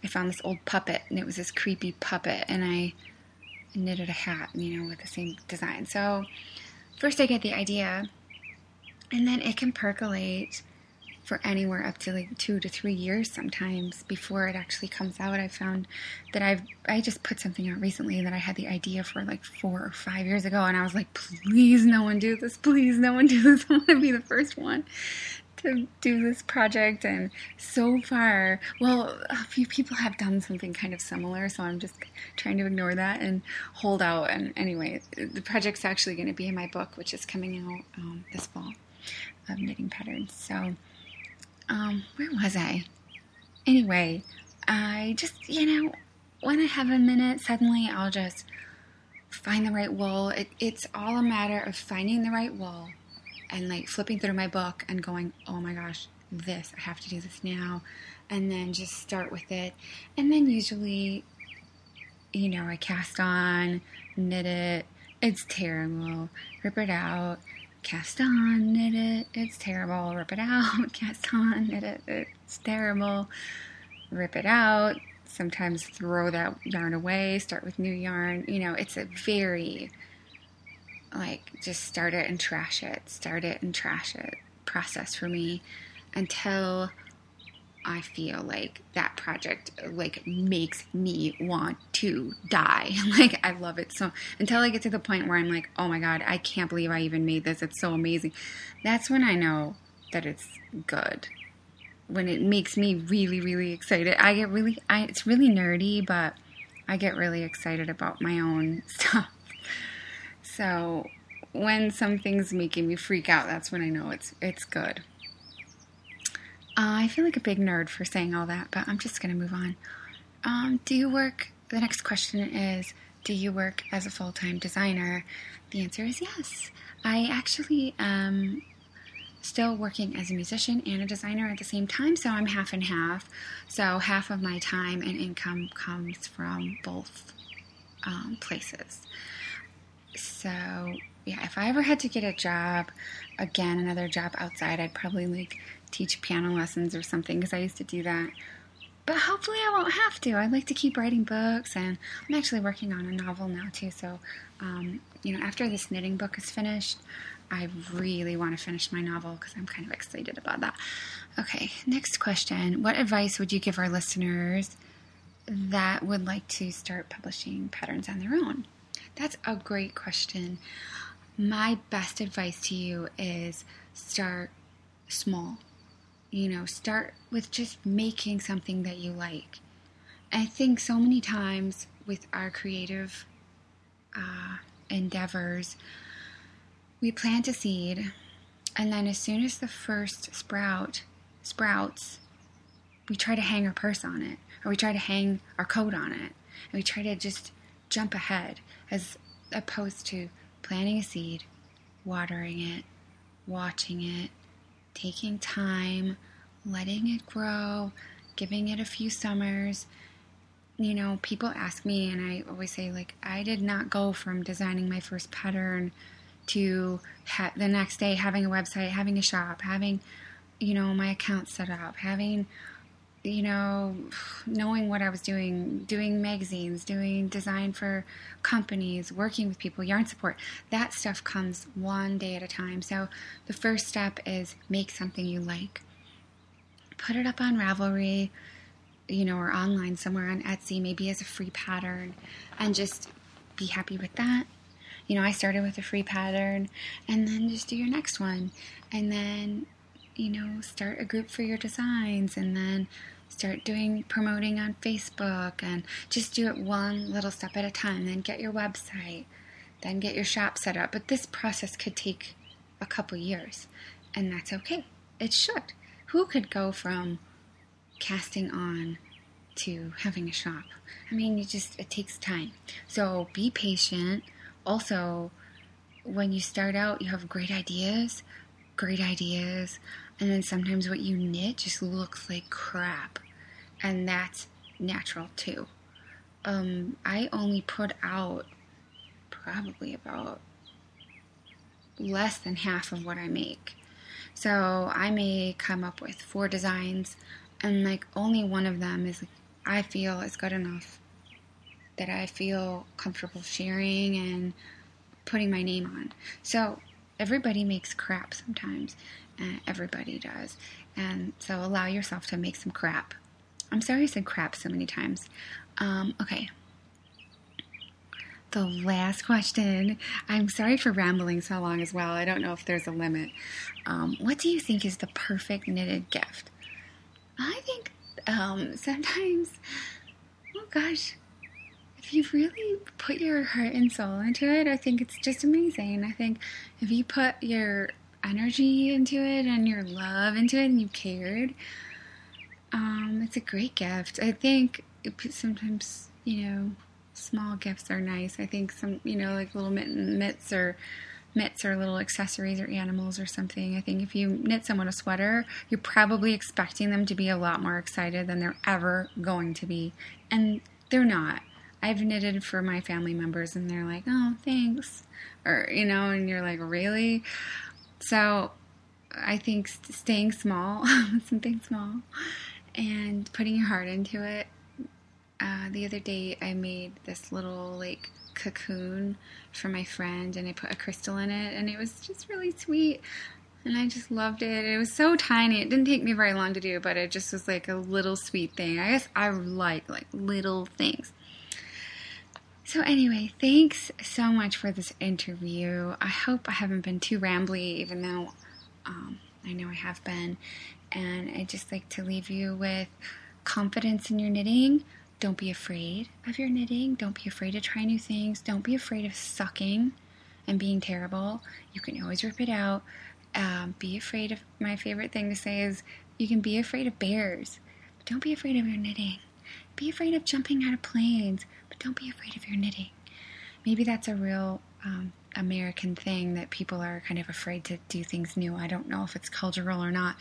I found this old puppet and it was this creepy puppet and I knitted a hat, you know, with the same design. So first I get the idea and then it can percolate for anywhere up to like two to three years sometimes before it actually comes out. I found that I've I just put something out recently that I had the idea for like four or five years ago, and I was like, please, no one do this. Please, no one do this. [LAUGHS] I want to be the first one to do this project. And so far, well, a few people have done something kind of similar, so I'm just trying to ignore that and hold out. And anyway, the project's actually going to be in my book, which is coming out um, this fall of knitting patterns. So um, where was I? Anyway, I just, you know, when I have a minute, suddenly I'll just find the right wool. It, it's all a matter of finding the right wool and like flipping through my book and going, oh my gosh, this, I have to do this now. And then just start with it. And then usually, you know, I cast on, knit it. It's terrible. Rip it out cast on, knit it, it's terrible, rip it out, [LAUGHS] cast on, knit it, it's terrible, rip it out, sometimes throw that yarn away, start with new yarn. You know, it's a very like just start it and trash it, start it and trash it. Process for me until I feel like that project like makes me want to die. [LAUGHS] like I love it so until I get to the point where I'm like, "Oh my god, I can't believe I even made this. It's so amazing." That's when I know that it's good. When it makes me really really excited. I get really I it's really nerdy, but I get really excited about my own [LAUGHS] stuff. So, when something's making me freak out, that's when I know it's it's good. Uh, I feel like a big nerd for saying all that, but I'm just going to move on. Um, do you work? The next question is Do you work as a full time designer? The answer is yes. I actually am still working as a musician and a designer at the same time, so I'm half and half. So half of my time and income comes from both um, places. So yeah, if I ever had to get a job, again, another job outside, I'd probably like teach piano lessons or something because I used to do that. But hopefully, I won't have to. I'd like to keep writing books, and I'm actually working on a novel now too. So, um, you know, after this knitting book is finished, I really want to finish my novel because I'm kind of excited about that. Okay, next question. What advice would you give our listeners that would like to start publishing patterns on their own? That's a great question. My best advice to you is start small you know, start with just making something that you like. I think so many times with our creative uh, endeavors, we plant a seed, and then as soon as the first sprout sprouts, we try to hang our purse on it, or we try to hang our coat on it, and we try to just jump ahead as opposed to planting a seed, watering it, watching it, taking time, letting it grow, giving it a few summers. You know, people ask me, and I always say, like, I did not go from designing my first pattern to ha- the next day having a website, having a shop, having, you know, my account set up, having, you know, knowing what I was doing, doing magazines, doing design for companies, working with people, yarn support. That stuff comes one day at a time. So the first step is make something you like put it up on Ravelry, you know, or online somewhere on Etsy, maybe as a free pattern, and just be happy with that. You know, I started with a free pattern, and then just do your next one, and then, you know, start a group for your designs, and then start doing promoting on Facebook, and just do it one little step at a time. Then get your website, then get your shop set up. But this process could take a couple years, and that's okay. It should who could go from casting on to having a shop? I mean, you just, it takes time. So be patient. Also, when you start out, you have great ideas, great ideas, and then sometimes what you knit just looks like crap. And that's natural too. Um, I only put out probably about less than half of what I make. So I may come up with four designs, and like only one of them is I feel is good enough that I feel comfortable sharing and putting my name on. So everybody makes crap sometimes. Uh, everybody does. And so allow yourself to make some crap. I'm sorry I said crap so many times. Um, okay. The last question. I'm sorry for rambling so long as well. I don't know if there's a limit. Um, what do you think is the perfect knitted gift? I think um, sometimes, oh gosh, if you really put your heart and soul into it, I think it's just amazing. I think if you put your energy into it and your love into it and you cared, um, it's a great gift. I think sometimes, you know, small gifts are nice. I think some, you know, like little mitts or mitts or little accessories or animals or something. I think if you knit someone a sweater, you're probably expecting them to be a lot more excited than they're ever going to be. And they're not. I've knitted for my family members and they're like, oh, thanks. Or, you know, and you're like, really? So I think staying small, [LAUGHS] something small, and putting your heart into it. Uh, the other day, I made this little like cocoon for my friend, and I put a crystal in it, and it was just really sweet. And I just loved it. It was so tiny. It didn't take me very long to do, but it just was like a little sweet thing. I guess I like like little things. So anyway, thanks so much for this interview. I hope I haven't been too rambly, even though um, I know I have been. And I just like to leave you with confidence in your knitting. Don't be afraid of your knitting. Don't be afraid to try new things. Don't be afraid of sucking and being terrible. You can always rip it out. Um, be afraid of my favorite thing to say is you can be afraid of bears, but don't be afraid of your knitting. Be afraid of jumping out of planes, but don't be afraid of your knitting. Maybe that's a real um, American thing that people are kind of afraid to do things new. I don't know if it's cultural or not,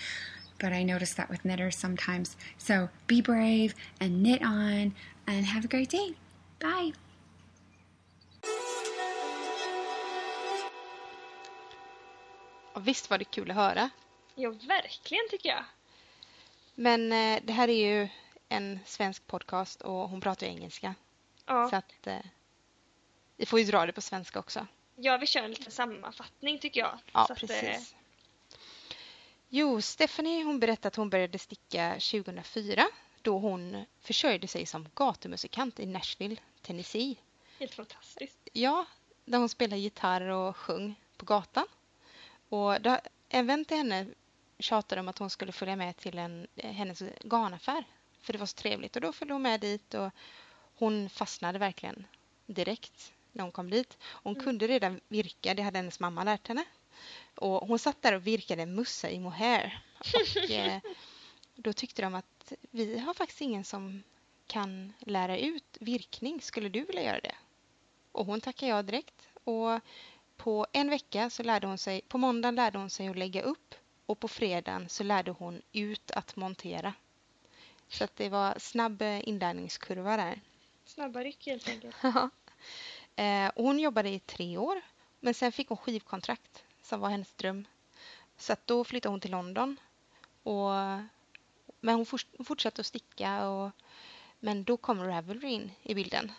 but I notice that with knitters sometimes. So be brave and knit on and have a great day. Bye. Och visst var det kul att höra. Ja, verkligen tycker jag. Men eh, det här är ju en svensk podcast och hon pratar ju engelska. Ja. Så att eh, vi får ju dra det på svenska också. Ja, vi kör en liten sammanfattning tycker jag. Ja, Så att, precis. eh, Jo, Stephanie hon berättade att hon började sticka 2004 då hon försörjde sig som gatumusikant i Nashville, Tennessee. Helt fantastiskt. Ja, där hon spelade gitarr och sjöng på gatan. Och då, en vän till henne tjatade om att hon skulle följa med till en, eh, hennes garnaffär. För det var så trevligt. Och då följde hon med dit och hon fastnade verkligen direkt när hon kom dit. Hon kunde redan virka, det hade hennes mamma lärt henne. Och hon satt där och virkade en mussa i mohair. Och eh, [LAUGHS] då tyckte de att vi har faktiskt ingen som kan lära ut virkning. Skulle du vilja göra det? Och hon tackade ja direkt. Och på en vecka så lärde hon sig, på måndagen lärde hon sig att lägga upp och på fredagen så lärde hon ut att montera. Så att det var snabb eh, inlärningskurva där. Snabba ryck helt enkelt. [LAUGHS] Eh, och hon jobbade i tre år, men sen fick hon skivkontrakt som var hennes dröm. Så att då flyttade hon till London. Och, men hon fortsatte att sticka, och, men då kom Ravelry in i bilden.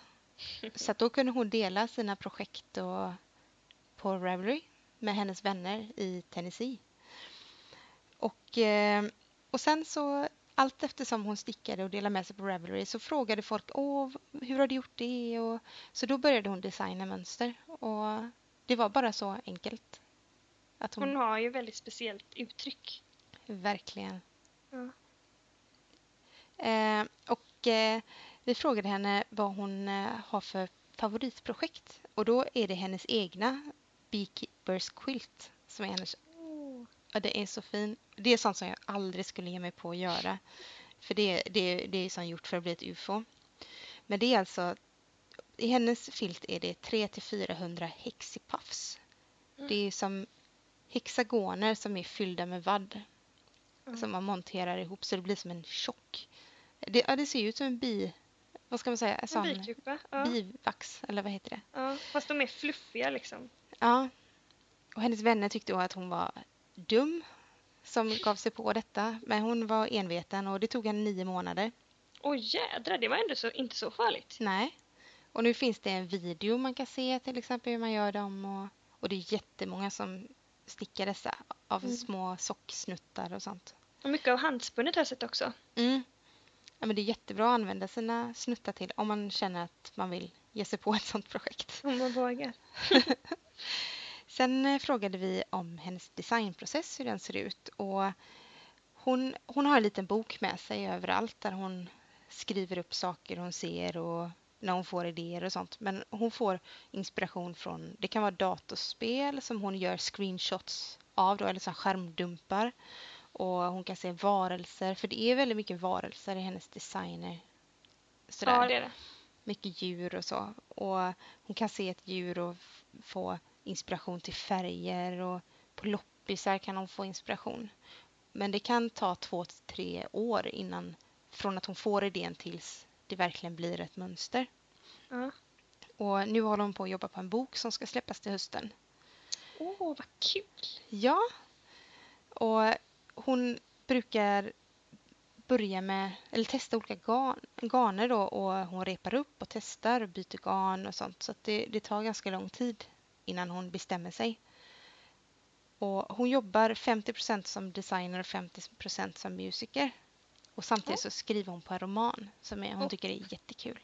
Så att då kunde hon dela sina projekt och, på Ravelry med hennes vänner i Tennessee. Och, eh, och sen så allt eftersom hon stickade och delade med sig på Ravelry så frågade folk Åh, hur har du gjort det? Och, så då började hon designa mönster och det var bara så enkelt. Att hon, Hon har ju väldigt speciellt uttryck. verkligen. Ja. Eh, och eh, vi frågade henne vad hon eh, har för favoritprojekt och då är det hennes egna Beekeepers Quilt som är hennes Ja, det är så fin. Det är sånt som jag aldrig skulle ge mig på att göra. För det, det, det är som gjort för att bli ett ufo. Men det är alltså... I hennes filt är det 300-400 hexipuffs. Mm. Det är som hexagoner som är fyllda med vadd. Mm. Som man monterar ihop så det blir som en tjock... Det, ja, det ser ju ut som en bi... Vad ska man säga? En sån bikupa. Ja. bivax, eller vad heter det? ja. Fast de är fluffiga liksom. Ja. och hennes vänner tyckte att hon var dum som gav sig på detta. Men hon var enveten och det tog henne nio månader. Oj jädrar, det var ändå så, inte så farligt. Nej. Och nu finns det en video man kan se till exempel hur man gör dem. Och, och det är jättemånga som stickar dessa av Mm. små socksnuttar och sånt. Och mycket av handspunnet har jag sett också. Mm. Ja, men det är jättebra att använda sina snuttar till om man känner att man vill ge sig på ett sånt projekt. Om man vågar. [LAUGHS] Sen eh, frågade vi om hennes designprocess, hur den ser ut. Och hon, hon har en liten bok med sig överallt där hon skriver upp saker hon ser och när hon får idéer och sånt. Men hon får inspiration från, det kan vara datorspel som hon gör screenshots av då, eller så skärmdumpar. Och hon kan se varelser, för det är väldigt mycket varelser i hennes designer. Sådär Ja, det är det. mycket djur och så. Och hon kan se ett djur och få inspiration till färger och på loppisar kan hon få inspiration. Men det kan ta två till tre år innan från att hon får idén tills det verkligen blir ett mönster. Ja. Och nu håller hon på att jobba på en bok som ska släppas till hösten. Åh, vad kul! Ja. Och hon brukar börja med, eller testa olika garn, garner då och hon repar upp och testar och byter garn och sånt. Så det, det tar ganska lång tid innan hon bestämmer sig. Och hon jobbar 50% som designer och 50% som musiker. Och samtidigt så skriver hon på en roman som är, hon tycker är jättekul.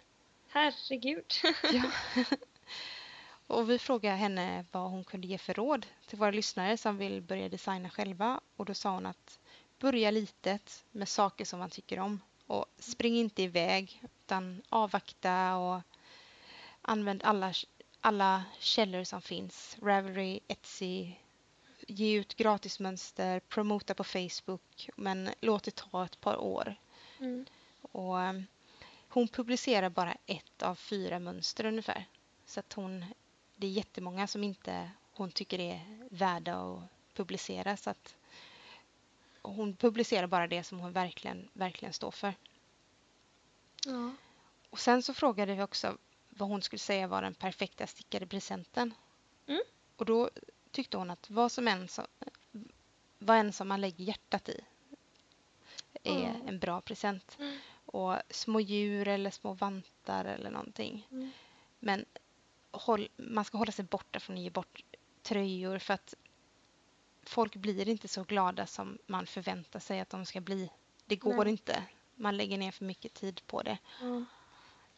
Herregud. [LAUGHS] Ja. [LAUGHS] och vi frågade henne vad hon kunde ge för råd till våra lyssnare som vill börja designa själva. Och då sa hon att börja litet med saker som man tycker om. Och spring inte iväg utan avvakta och använd alla, alla källor som finns. Ravelry, Etsy, ge ut gratismönster, promota på Facebook. Men låt det ta ett par år. Mm. Och um, hon publicerar bara ett av fyra mönster ungefär. Så att hon, det är jättemånga som inte hon tycker är värda att publicera. Så att hon publicerar bara det som hon verkligen, verkligen står för. Ja. Och sen så frågade vi också vad hon skulle säga var den perfekta stickade presenten. Mm. Och då tyckte hon att vad som än som, vad än som man lägger hjärtat i är Ja. en bra present. Mm. Och små djur eller små vantar eller någonting. Mm. Men håll, man ska hålla sig borta från att ge bort tröjor för att folk blir inte så glada som man förväntar sig att de ska bli. Det går Nej. inte. Man lägger ner för mycket tid på det. Ja.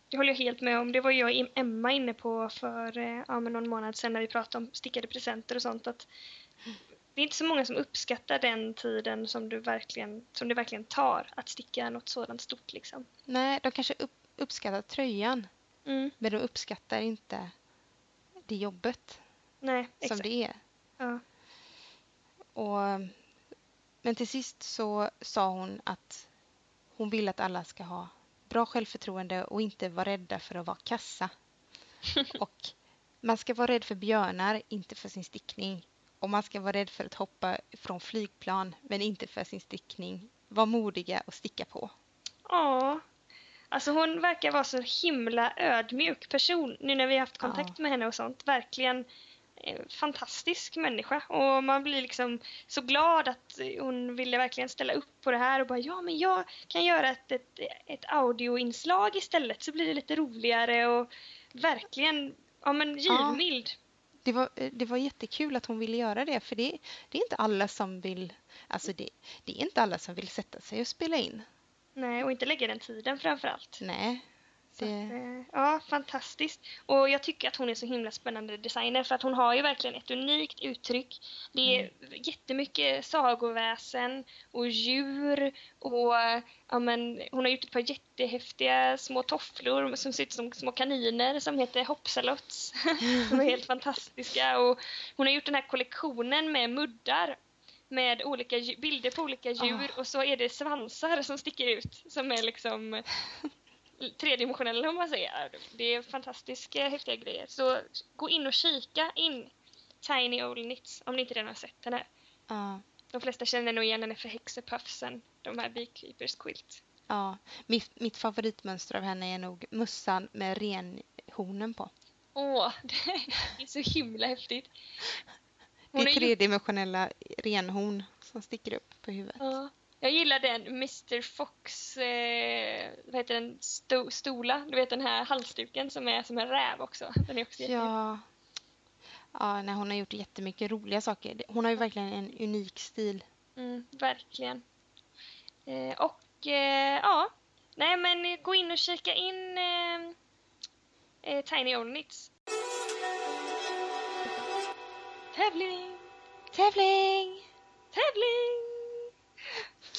Det håller jag helt med om. Det var jag och Emma inne på för eh, ja, någon månad sedan när vi pratade om stickade presenter och sånt. Att det är inte så många som uppskattar den tiden som, du verkligen, som det verkligen tar att sticka något sådant stort. Liksom. Nej, de kanske upp, uppskattar tröjan Mm. men de uppskattar inte det jobbet Nej, som exakt. det är. Ja. Och, men till sist så sa hon att hon vill att alla ska ha bra självförtroende och inte vara rädda för att vara kassa. [LAUGHS] och man ska vara rädd för björnar, inte för sin stickning. Och man ska vara rädd för att hoppa från flygplan, men inte för sin stickning. Var modiga och sticka på. Ja. Alltså hon verkar vara så himla ödmjuk person nu när vi har haft Ja. kontakt med henne och sånt. Verkligen fantastisk människa och man blir liksom så glad att eh, hon ville verkligen ställa upp på det här och bara ja men jag kan göra ett, ett, ett audioinslag istället så blir det lite roligare och verkligen ja men givmild. Det var, det var jättekul att hon ville göra det, för det, det är inte alla som vill... Alltså det, det är inte alla som vill sätta sig och spela in. Nej och inte lägga den tiden framförallt. Nej. Så Det, att, eh, ja, fantastiskt. Och jag tycker att hon är så himla spännande designer för att hon har ju verkligen ett unikt uttryck. Det är jättemycket sagoväsen och djur och ja, men, hon har gjort ett par jättehäftiga små tofflor som ser ut som små kaniner som heter Hoppsalots. som [LAUGHS] är helt fantastiska och hon har gjort den här kollektionen med muddar med olika bilder på olika djur och så är det svansar som sticker ut som är liksom tredimensionella om man säger. Det är fantastiska häftiga grejer. Så gå in och kika in Tiny Old Knits om ni inte redan har sett den här. ja, De flesta känner nog igen henne för häxepuffsen, de här Beekeepers Quilt. ja. Mitt, mitt favoritmönster av henne är nog mössan med renhornen på. Åh, [LAUGHS] det är så himla häftigt. Hon det är gjort- tredimensionella renhorn som sticker upp på huvudet. Ja. Jag gillar den Mr Fox, eh, vad heter den, Sto- stola. Du vet den här halsduken som är som en räv också. Den är också Ja. Ja, nej, hon har gjort jättemycket roliga saker. Hon har ju verkligen en unik stil. Mm, verkligen. Eh, och eh, ja, nej men eh, gå in och kika in eh, eh, Tiny Old Knits. Tävling! Tävling! Tävling!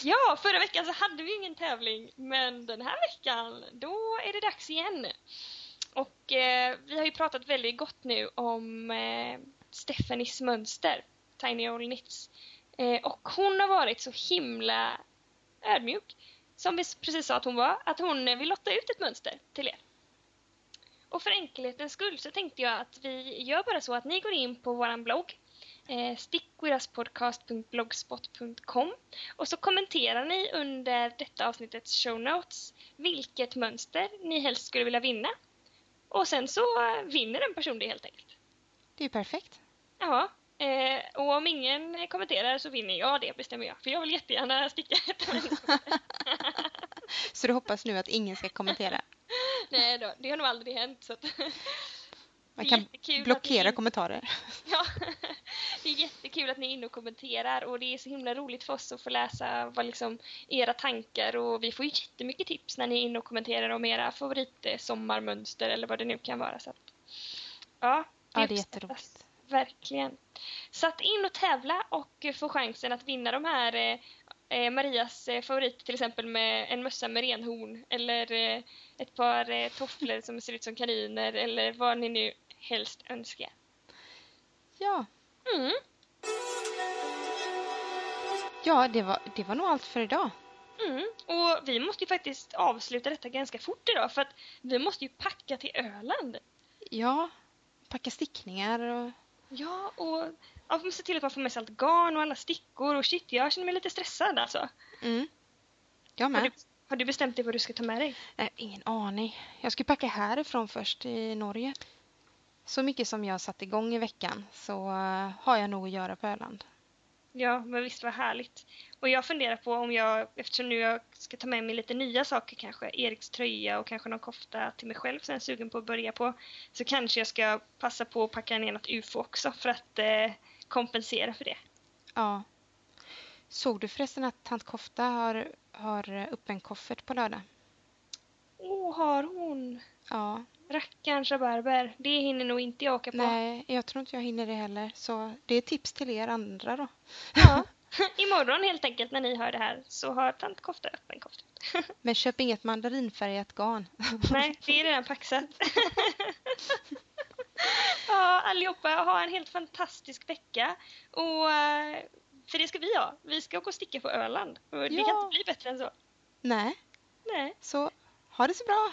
Ja, förra veckan så hade vi ingen tävling, men den här veckan, då är det dags igen. Och eh, vi har ju pratat väldigt gott nu om eh, Stephanies mönster, Tiny Old Knits. Eh, och hon har varit så himla ödmjuk, som vi precis sa att hon var, att hon vill lotta ut ett mönster till er. Och för enkelhetens skull så tänkte jag att vi gör bara så att ni går in på våran blogg eh, och så kommenterar ni under detta avsnittets show notes vilket mönster ni helst skulle vilja vinna. Och sen så vinner en person det helt enkelt. Det är ju perfekt. Ja, eh, och om ingen kommenterar så vinner jag det bestämmer jag. För jag vill jättegärna sticka ett. [LAUGHS] Så du hoppas nu att ingen ska kommentera? [LAUGHS] Nej då, det har nog aldrig hänt. Så att Man Det kan blockera ni- kommentarer. [LAUGHS] Ja, det är jättekul att ni är inne och kommenterar och det är så himla roligt för oss att få läsa vad liksom era tankar och vi får ju jättemycket tips när ni är inne och kommenterar om era favorit eh, sommarmönster eller vad det nu kan vara. Så att, ja, Ja, det är jätteroligt. Verkligen. Så att in och tävla och eh, få chansen att vinna de här eh, Marias eh, favorit till exempel med en mössa med renhorn eller eh, ett par eh, tofflor som ser ut som kaniner eller vad ni nu helst önskar. Ja, Mm. ja det, var, det var nog allt för idag. Mm. Och vi måste ju faktiskt avsluta detta ganska fort idag för att vi måste ju packa till Öland. Ja, packa stickningar och... Ja, och ja, se till att man får med sig allt garn och alla stickor och shit, jag känner mig lite stressad alltså. Mm. Jag Har med. du, har du bestämt dig vad du ska ta med dig? Nej, ingen aning. Jag ska packa härifrån först i Norge. Så mycket som jag har satt igång i veckan så eh, har jag nog att göra på Öland. Ja, men visst vad härligt. Och jag funderar på om jag, eftersom nu jag ska ta med mig lite nya saker kanske, Eriks tröja och kanske någon kofta till mig själv som jag är sugen på att börja på, så kanske jag ska passa på att packa ner något UFO också för att eh, kompensera för det. Ja. Såg du förresten att tant Kofta har, har upp en koffert på lördag? Åh, har hon? Ja. Rackarns rabarber. Det hinner nog inte jag åka på. Nej, jag tror inte jag hinner det heller. Så det är tips till er andra då. Ja. [LAUGHS] [LAUGHS] Imorgon helt enkelt när ni hör det här så har tant Kofta öppen kofta. [LAUGHS] Men köp inget mandarinfärgat garn. Nej, det är redan paxat. Ja, allihopa, ha en helt fantastisk vecka. Och eh, för det ska vi ha. Vi ska åka och sticka på Öland. Och det Ja. kan inte bli bättre än så. Nej, Nej. så ha det så bra.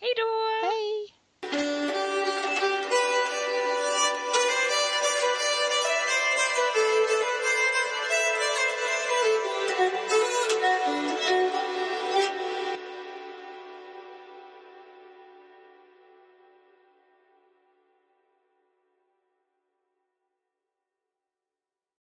Hej då! Hej!